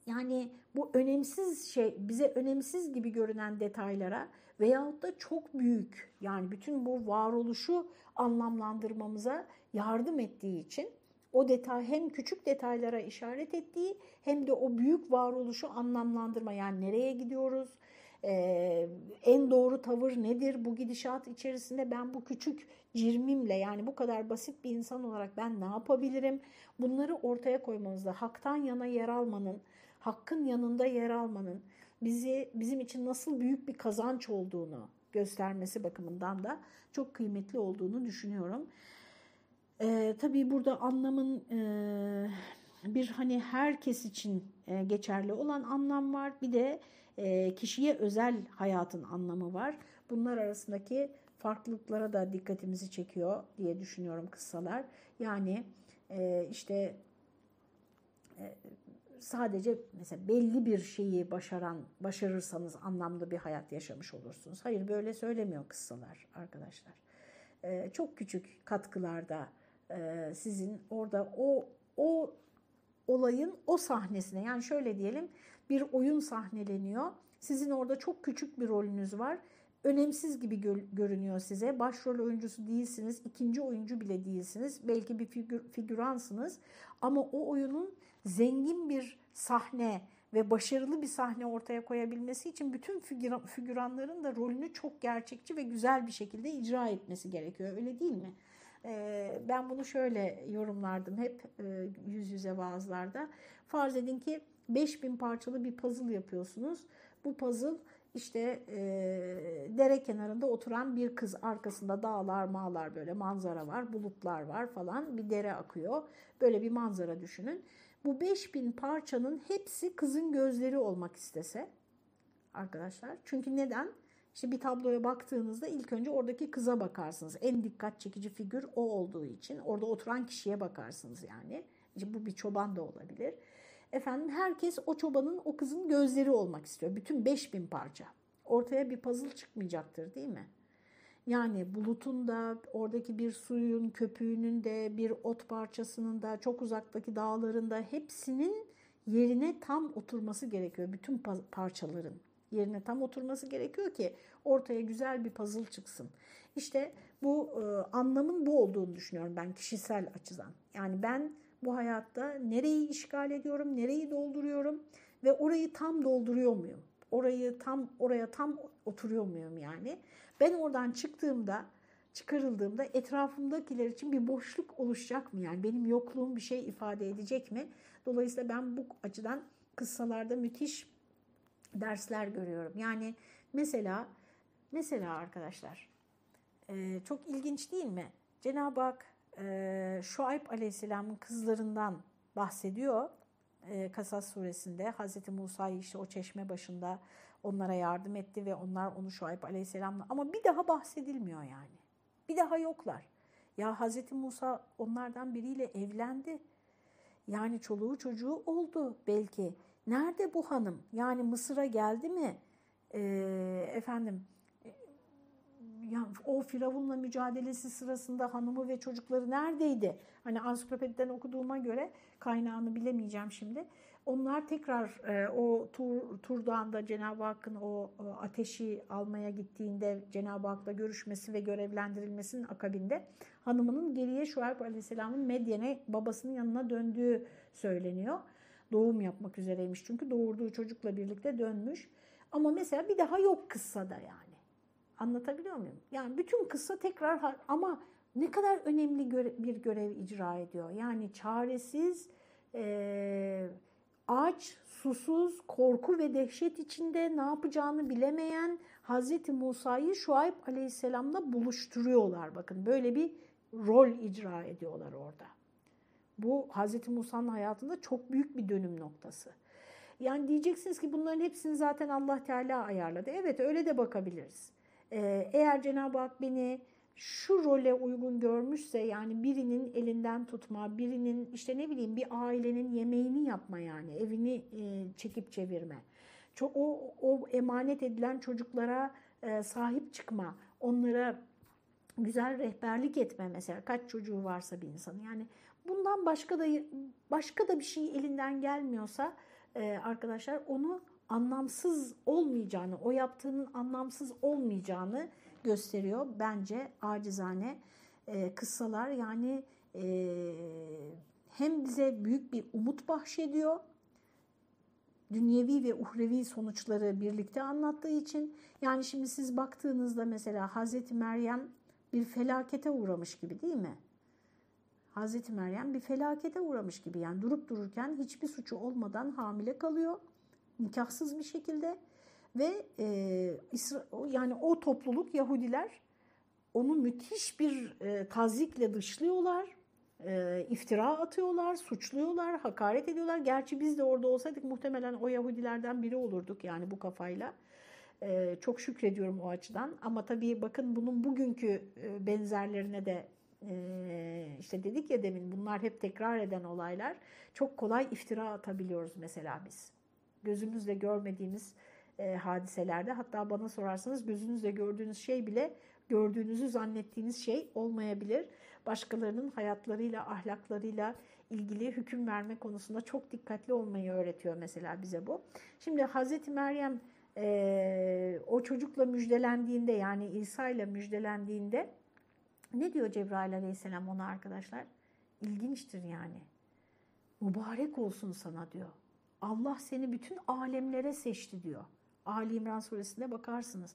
yani bu önemsiz şey bize önemsiz gibi görünen detaylara veyahut da çok büyük yani bütün bu varoluşu anlamlandırmamıza yardım ettiği için o detay hem küçük detaylara işaret ettiği hem de o büyük varoluşu anlamlandırma. Yani nereye gidiyoruz? Ee, en doğru tavır nedir? Bu gidişat içerisinde ben bu küçük cirmimle yani bu kadar basit bir insan olarak ben ne yapabilirim? Bunları ortaya koymamızda haktan yana yer almanın, hakkın yanında yer almanın bizi bizim için nasıl büyük bir kazanç olduğunu göstermesi bakımından da çok kıymetli olduğunu düşünüyorum. E, tabii burada anlamın e, bir hani herkes için e, geçerli olan anlam var. Bir de e, kişiye özel hayatın anlamı var. Bunlar arasındaki farklılıklara da dikkatimizi çekiyor diye düşünüyorum kıssalar. Yani e, işte e, sadece mesela belli bir şeyi başaran başarırsanız anlamlı bir hayat yaşamış olursunuz. Hayır böyle söylemiyor kıssalar arkadaşlar. E, çok küçük katkılarda e, sizin orada o o olayın o sahnesine yani şöyle diyelim bir oyun sahneleniyor. Sizin orada çok küçük bir rolünüz var. Önemsiz gibi görünüyor size. Başrol oyuncusu değilsiniz, ikinci oyuncu bile değilsiniz. Belki bir figür, figüransınız ama o oyunun zengin bir sahne ve başarılı bir sahne ortaya koyabilmesi için bütün figüranların da rolünü çok gerçekçi ve güzel bir şekilde icra etmesi gerekiyor. Öyle değil mi? Ben bunu şöyle yorumlardım hep yüz yüze vaazlarda. Farz edin ki 5000 parçalı bir puzzle yapıyorsunuz. Bu puzzle işte e, dere kenarında oturan bir kız arkasında dağlar mağlar böyle manzara var bulutlar var falan bir dere akıyor böyle bir manzara düşünün. Bu 5000 parçanın hepsi kızın gözleri olmak istese arkadaşlar çünkü neden? İşte bir tabloya baktığınızda ilk önce oradaki kıza bakarsınız. En dikkat çekici figür o olduğu için orada oturan kişiye bakarsınız yani. İşte bu bir çoban da olabilir. Efendim herkes o çobanın o kızın gözleri olmak istiyor. Bütün 5000 parça. Ortaya bir puzzle çıkmayacaktır değil mi? Yani bulutun da oradaki bir suyun köpüğünün de bir ot parçasının da çok uzaktaki dağların da hepsinin yerine tam oturması gerekiyor bütün parçaların yerine tam oturması gerekiyor ki ortaya güzel bir puzzle çıksın. İşte bu e, anlamın bu olduğunu düşünüyorum ben kişisel açıdan. Yani ben bu hayatta nereyi işgal ediyorum, nereyi dolduruyorum ve orayı tam dolduruyor muyum? Orayı tam oraya tam oturuyor muyum yani? Ben oradan çıktığımda çıkarıldığımda etrafımdakiler için bir boşluk oluşacak mı? Yani benim yokluğum bir şey ifade edecek mi? Dolayısıyla ben bu açıdan kıssalarda müthiş dersler görüyorum. Yani mesela mesela arkadaşlar e, çok ilginç değil mi? Cenab-ı Hak e, Şuayb Aleyhisselam'ın kızlarından bahsediyor. E, Kasas suresinde Hazreti Musa'yı işte o çeşme başında onlara yardım etti ve onlar onu Şuayb Aleyhisselam'la ama bir daha bahsedilmiyor yani. Bir daha yoklar. Ya Hazreti Musa onlardan biriyle evlendi. Yani çoluğu çocuğu oldu belki. Nerede bu hanım? Yani Mısır'a geldi mi? Ee, efendim ya o Firavun'la mücadelesi sırasında hanımı ve çocukları neredeydi? Hani ansiklopediden okuduğuma göre kaynağını bilemeyeceğim şimdi. Onlar tekrar e, o Tur, Tur Dağı'nda Cenab-ı Hakk'ın o e, ateşi almaya gittiğinde Cenab-ı Hak'la görüşmesi ve görevlendirilmesinin akabinde hanımının geriye Şuayb Aleyhisselam'ın Medyen'e babasının yanına döndüğü söyleniyor. Doğum yapmak üzereymiş çünkü doğurduğu çocukla birlikte dönmüş. Ama mesela bir daha yok kıssada yani. Anlatabiliyor muyum? Yani bütün kıssa tekrar ama ne kadar önemli bir görev icra ediyor. Yani çaresiz, e, aç, susuz, korku ve dehşet içinde ne yapacağını bilemeyen Hazreti Musa'yı Şuayb Aleyhisselam'la buluşturuyorlar. Bakın böyle bir rol icra ediyorlar orada. Bu Hazreti Musa'nın hayatında çok büyük bir dönüm noktası. Yani diyeceksiniz ki bunların hepsini zaten Allah Teala ayarladı. Evet öyle de bakabiliriz. Ee, eğer Cenab-ı Hak beni şu role uygun görmüşse yani birinin elinden tutma, birinin işte ne bileyim bir ailenin yemeğini yapma yani evini e, çekip çevirme. Çok, o, o emanet edilen çocuklara e, sahip çıkma, onlara güzel rehberlik etme mesela kaç çocuğu varsa bir insanın yani bundan başka da başka da bir şey elinden gelmiyorsa e, arkadaşlar onu anlamsız olmayacağını, o yaptığının anlamsız olmayacağını gösteriyor bence acizane e, kıssalar. Yani e, hem bize büyük bir umut bahşediyor, dünyevi ve uhrevi sonuçları birlikte anlattığı için. Yani şimdi siz baktığınızda mesela Hazreti Meryem bir felakete uğramış gibi değil mi? Hazreti Meryem bir felakete uğramış gibi yani durup dururken hiçbir suçu olmadan hamile kalıyor nikahsız bir şekilde ve e, yani o topluluk Yahudiler onu müthiş bir e, tazikle dışlıyorlar, e, iftira atıyorlar, suçluyorlar, hakaret ediyorlar. Gerçi biz de orada olsaydık muhtemelen o Yahudilerden biri olurduk yani bu kafayla. E, çok şükrediyorum o açıdan ama tabii bakın bunun bugünkü e, benzerlerine de e, işte dedik ya demin bunlar hep tekrar eden olaylar. Çok kolay iftira atabiliyoruz mesela biz gözümüzle görmediğimiz e, hadiselerde hatta bana sorarsanız gözünüzle gördüğünüz şey bile gördüğünüzü zannettiğiniz şey olmayabilir. Başkalarının hayatlarıyla, ahlaklarıyla ilgili hüküm verme konusunda çok dikkatli olmayı öğretiyor mesela bize bu. Şimdi Hazreti Meryem e, o çocukla müjdelendiğinde yani İsa ile müjdelendiğinde ne diyor Cebrail aleyhisselam ona arkadaşlar? İlginçtir yani. Mübarek olsun sana diyor. Allah seni bütün alemlere seçti diyor. Ali İmran suresinde bakarsınız.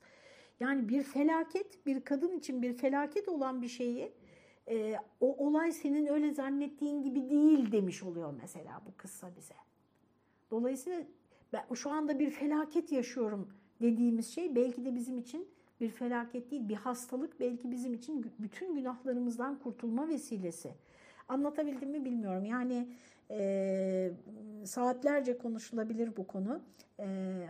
Yani bir felaket, bir kadın için bir felaket olan bir şeyi e, o olay senin öyle zannettiğin gibi değil demiş oluyor mesela bu kıssa bize. Dolayısıyla ben şu anda bir felaket yaşıyorum dediğimiz şey belki de bizim için bir felaket değil, bir hastalık belki bizim için bütün günahlarımızdan kurtulma vesilesi. Anlatabildim mi bilmiyorum. Yani e, saatlerce konuşulabilir bu konu. E,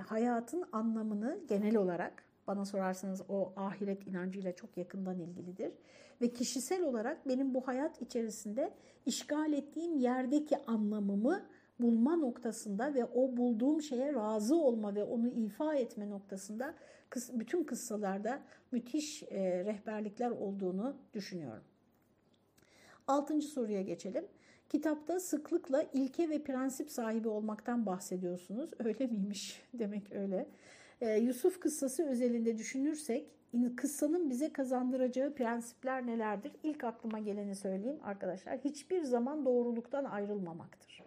hayatın anlamını genel olarak bana sorarsanız o ahiret inancıyla çok yakından ilgilidir. Ve kişisel olarak benim bu hayat içerisinde işgal ettiğim yerdeki anlamımı bulma noktasında ve o bulduğum şeye razı olma ve onu ifa etme noktasında bütün kıssalarda müthiş e, rehberlikler olduğunu düşünüyorum. Altıncı soruya geçelim. Kitapta sıklıkla ilke ve prensip sahibi olmaktan bahsediyorsunuz. Öyle miymiş? Demek öyle. e, Yusuf kıssası özelinde düşünürsek kıssanın bize kazandıracağı prensipler nelerdir? İlk aklıma geleni söyleyeyim arkadaşlar. Hiçbir zaman doğruluktan ayrılmamaktır.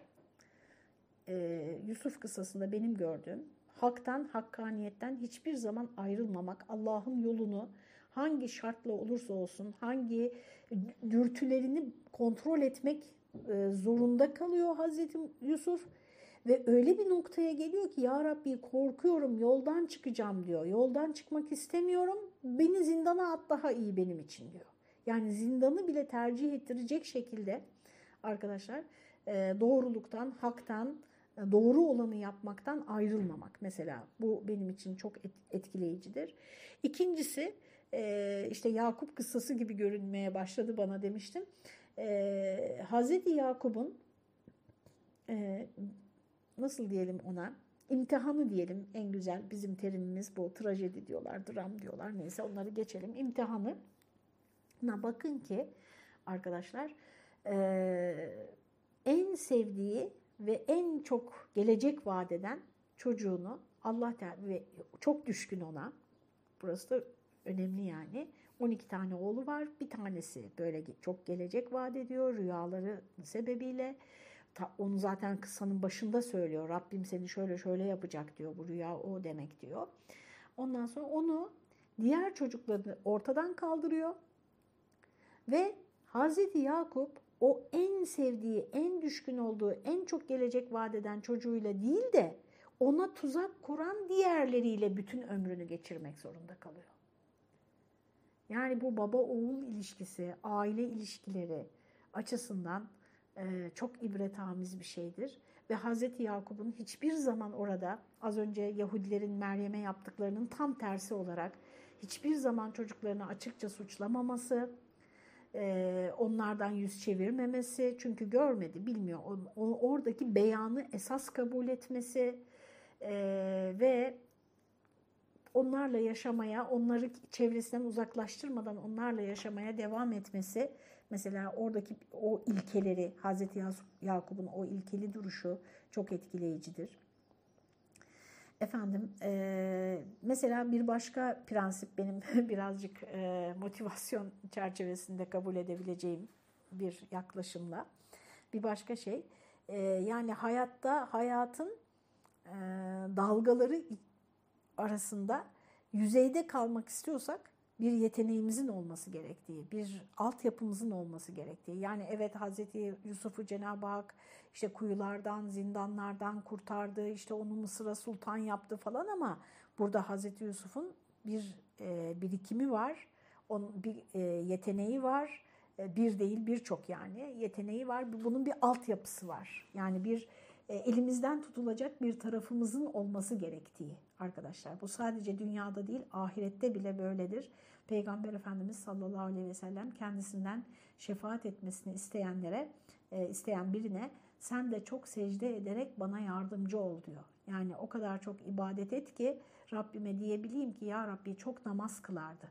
Ee, Yusuf kıssasında benim gördüğüm haktan, hakkaniyetten hiçbir zaman ayrılmamak, Allah'ın yolunu hangi şartla olursa olsun, hangi dürtülerini kontrol etmek e, zorunda kalıyor Hazreti Yusuf. Ve öyle bir noktaya geliyor ki ya Rabbi korkuyorum yoldan çıkacağım diyor. Yoldan çıkmak istemiyorum beni zindana at daha iyi benim için diyor. Yani zindanı bile tercih ettirecek şekilde arkadaşlar e, doğruluktan, haktan, e, doğru olanı yapmaktan ayrılmamak mesela. Bu benim için çok etkileyicidir. İkincisi e, işte Yakup kıssası gibi görünmeye başladı bana demiştim. Hazreti Yakup'un nasıl diyelim ona imtihanı diyelim. En güzel bizim terimimiz bu. Trajedi diyorlar dram diyorlar. Neyse onları geçelim. İmtihanı na bakın ki arkadaşlar e, en sevdiği ve en çok gelecek vadeden çocuğunu Allah ve çok düşkün ona burası da önemli yani 12 tane oğlu var bir tanesi böyle çok gelecek vaat ediyor rüyaları sebebiyle onu zaten kıssanın başında söylüyor. Rabbim seni şöyle şöyle yapacak diyor. Bu rüya o demek diyor. Ondan sonra onu diğer çocuklarını ortadan kaldırıyor. Ve Hazreti Yakup o en sevdiği, en düşkün olduğu, en çok gelecek vadeden çocuğuyla değil de ona tuzak kuran diğerleriyle bütün ömrünü geçirmek zorunda kalıyor. Yani bu baba oğul ilişkisi, aile ilişkileri açısından e, çok ibretamiz bir şeydir. Ve Hazreti Yakup'un hiçbir zaman orada az önce Yahudilerin Meryem'e yaptıklarının tam tersi olarak hiçbir zaman çocuklarını açıkça suçlamaması, onlardan yüz çevirmemesi çünkü görmedi, bilmiyor. oradaki beyanı esas kabul etmesi ve onlarla yaşamaya, onları çevresinden uzaklaştırmadan onlarla yaşamaya devam etmesi Mesela oradaki o ilkeleri, Hazreti Yakup'un o ilkeli duruşu çok etkileyicidir. Efendim e, mesela bir başka prensip benim birazcık e, motivasyon çerçevesinde kabul edebileceğim bir yaklaşımla. Bir başka şey e, yani hayatta hayatın e, dalgaları arasında yüzeyde kalmak istiyorsak bir yeteneğimizin olması gerektiği, bir altyapımızın olması gerektiği. Yani evet Hazreti Yusuf'u Cenab-ı Hak işte kuyulardan, zindanlardan kurtardı, işte onu Mısır'a sultan yaptı falan ama burada Hazreti Yusuf'un bir e, birikimi var, onun bir e, yeteneği var, e, bir değil birçok yani yeteneği var. Bunun bir altyapısı var. Yani bir e, elimizden tutulacak bir tarafımızın olması gerektiği arkadaşlar. Bu sadece dünyada değil ahirette bile böyledir. Peygamber Efendimiz sallallahu aleyhi ve sellem kendisinden şefaat etmesini isteyenlere, e, isteyen birine sen de çok secde ederek bana yardımcı ol diyor. Yani o kadar çok ibadet et ki Rabbime diyebileyim ki ya Rabbi çok namaz kılardı.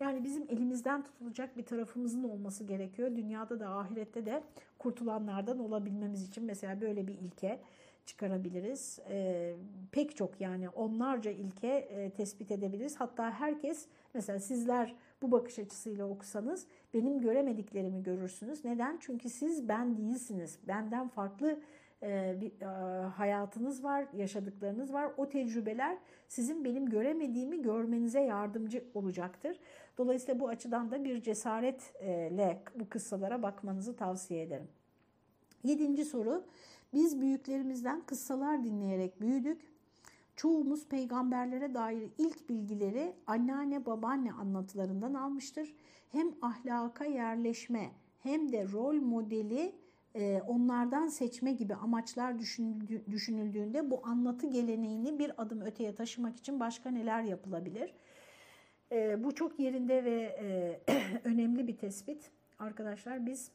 Yani bizim elimizden tutulacak bir tarafımızın olması gerekiyor. Dünyada da ahirette de kurtulanlardan olabilmemiz için mesela böyle bir ilke çıkarabiliriz. E, pek çok yani onlarca ilke e, tespit edebiliriz. Hatta herkes mesela sizler bu bakış açısıyla okusanız benim göremediklerimi görürsünüz. Neden? Çünkü siz ben değilsiniz. Benden farklı e, bir e, hayatınız var, yaşadıklarınız var. O tecrübeler sizin benim göremediğimi görmenize yardımcı olacaktır. Dolayısıyla bu açıdan da bir cesaretle bu kıssalara bakmanızı tavsiye ederim. Yedinci soru. Biz büyüklerimizden kıssalar dinleyerek büyüdük. Çoğumuz peygamberlere dair ilk bilgileri anneanne babaanne anlatılarından almıştır. Hem ahlaka yerleşme hem de rol modeli e, onlardan seçme gibi amaçlar düşünüldüğünde bu anlatı geleneğini bir adım öteye taşımak için başka neler yapılabilir? E, bu çok yerinde ve e, önemli bir tespit. Arkadaşlar biz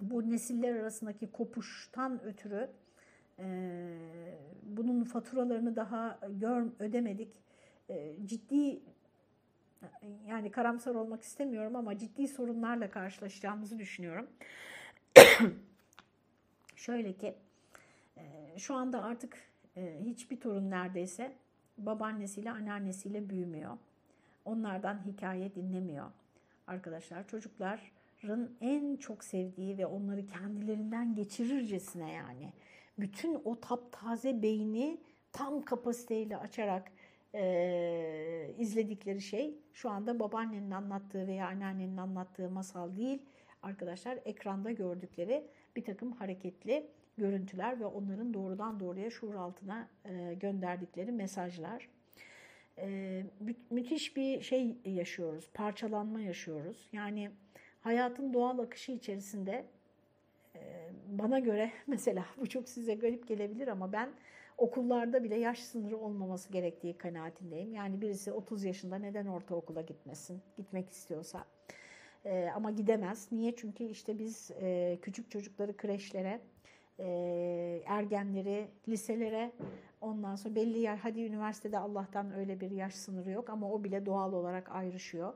bu nesiller arasındaki kopuştan ötürü bunun faturalarını daha gör, ödemedik. ciddi yani karamsar olmak istemiyorum ama ciddi sorunlarla karşılaşacağımızı düşünüyorum. Şöyle ki şu anda artık hiçbir torun neredeyse babaannesiyle anneannesiyle büyümüyor. Onlardan hikaye dinlemiyor. Arkadaşlar çocukların en çok sevdiği ve onları kendilerinden geçirircesine yani bütün o taptaze beyni tam kapasiteyle açarak e, izledikleri şey şu anda babaannenin anlattığı veya anneannenin anlattığı masal değil. Arkadaşlar ekranda gördükleri bir takım hareketli görüntüler ve onların doğrudan doğruya şuur altına e, gönderdikleri mesajlar. E, mü müthiş bir şey yaşıyoruz, parçalanma yaşıyoruz. Yani hayatın doğal akışı içerisinde e, bana göre mesela bu çok size garip gelebilir ama ben okullarda bile yaş sınırı olmaması gerektiği kanaatindeyim. Yani birisi 30 yaşında neden ortaokula gitmesin, gitmek istiyorsa. E, ama gidemez. Niye? Çünkü işte biz e, küçük çocukları kreşlere, e, ergenleri liselere, ondan sonra belli yer, hadi üniversitede Allah'tan öyle bir yaş sınırı yok ama o bile doğal olarak ayrışıyor.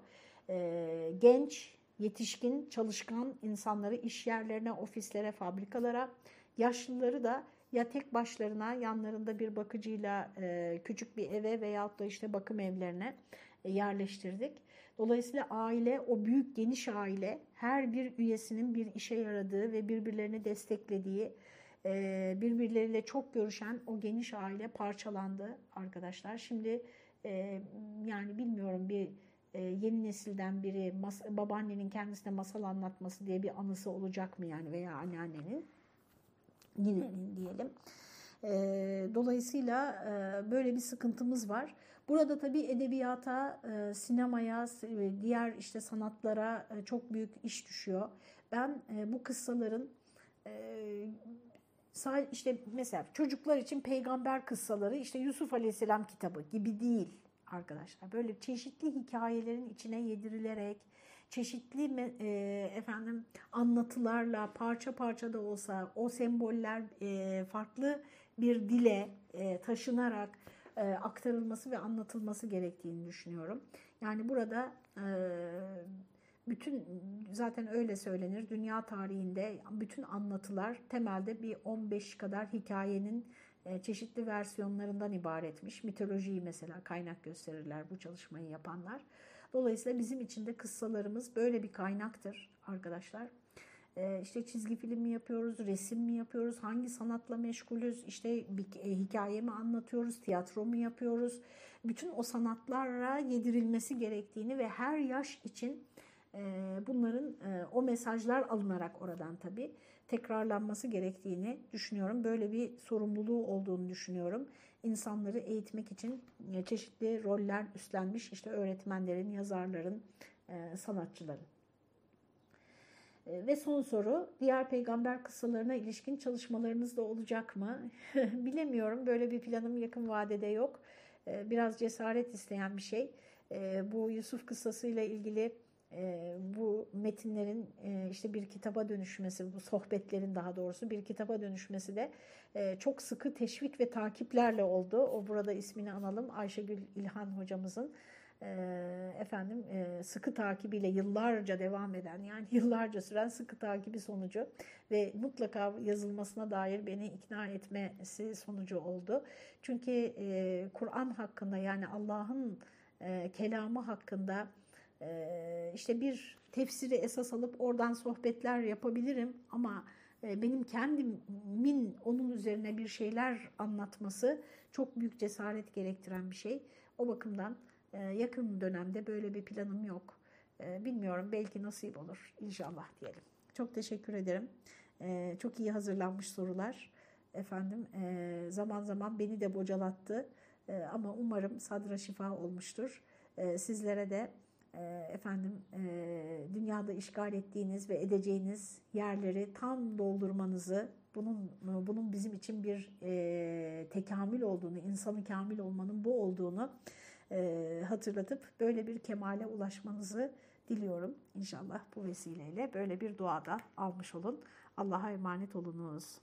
E, genç, yetişkin, çalışkan insanları iş yerlerine, ofislere, fabrikalara, yaşlıları da ya tek başlarına yanlarında bir bakıcıyla e, küçük bir eve veyahut da işte bakım evlerine e, yerleştirdik. Dolayısıyla aile, o büyük geniş aile her bir üyesinin bir işe yaradığı ve birbirlerini desteklediği, e, birbirleriyle çok görüşen o geniş aile parçalandı arkadaşlar. Şimdi yani bilmiyorum bir e, yeni nesilden biri babaannenin kendisine masal anlatması diye bir anısı olacak mı yani veya anneannenin ninenin diyelim. Dolayısıyla böyle bir sıkıntımız var. Burada tabii edebiyata, sinemaya, diğer işte sanatlara çok büyük iş düşüyor. Ben bu kıssaların işte mesela çocuklar için peygamber kıssaları işte Yusuf Aleyhisselam kitabı gibi değil arkadaşlar. Böyle çeşitli hikayelerin içine yedirilerek çeşitli e, efendim anlatılarla parça parça da olsa o semboller e, farklı bir dile e, taşınarak e, aktarılması ve anlatılması gerektiğini düşünüyorum. Yani burada e, bütün zaten öyle söylenir dünya tarihinde bütün anlatılar temelde bir 15 kadar hikayenin çeşitli versiyonlarından ibaretmiş. Mitolojiyi mesela kaynak gösterirler bu çalışmayı yapanlar. Dolayısıyla bizim için de kıssalarımız böyle bir kaynaktır arkadaşlar. Ee, işte çizgi film mi yapıyoruz, resim mi yapıyoruz, hangi sanatla meşgulüz, işte bir e, hikaye mi anlatıyoruz, tiyatro mu yapıyoruz. Bütün o sanatlara yedirilmesi gerektiğini ve her yaş için e, bunların e, o mesajlar alınarak oradan tabii tekrarlanması gerektiğini düşünüyorum. Böyle bir sorumluluğu olduğunu düşünüyorum. İnsanları eğitmek için e, çeşitli roller üstlenmiş işte öğretmenlerin, yazarların, e, sanatçıların. E, ve son soru, diğer peygamber kıssalarına ilişkin çalışmalarınız da olacak mı? Bilemiyorum, böyle bir planım yakın vadede yok. Biraz cesaret isteyen bir şey. Bu Yusuf kıssasıyla ilgili e, bu metinlerin e, işte bir kitaba dönüşmesi, bu sohbetlerin daha doğrusu bir kitaba dönüşmesi de e, çok sıkı teşvik ve takiplerle oldu. O burada ismini analım Ayşegül İlhan hocamızın e, efendim e, sıkı takibiyle yıllarca devam eden yani yıllarca süren sıkı takibi sonucu ve mutlaka yazılmasına dair beni ikna etmesi sonucu oldu. Çünkü e, Kur'an hakkında yani Allah'ın e, kelamı hakkında işte bir tefsiri esas alıp oradan sohbetler yapabilirim ama e, benim kendimin onun üzerine bir şeyler anlatması çok büyük cesaret gerektiren bir şey. O bakımdan e, yakın dönemde böyle bir planım yok. E, bilmiyorum belki nasip olur inşallah diyelim. Çok teşekkür ederim. Çok iyi hazırlanmış sorular. Efendim zaman zaman beni de bocalattı ama umarım sadra şifa olmuştur. Sizlere de efendim e, dünyada işgal ettiğiniz ve edeceğiniz yerleri tam doldurmanızı bunun bunun bizim için bir e, tekamül olduğunu, insanı kamil olmanın bu olduğunu e, hatırlatıp böyle bir kemale ulaşmanızı diliyorum. İnşallah bu vesileyle böyle bir duada almış olun. Allah'a emanet olunuz.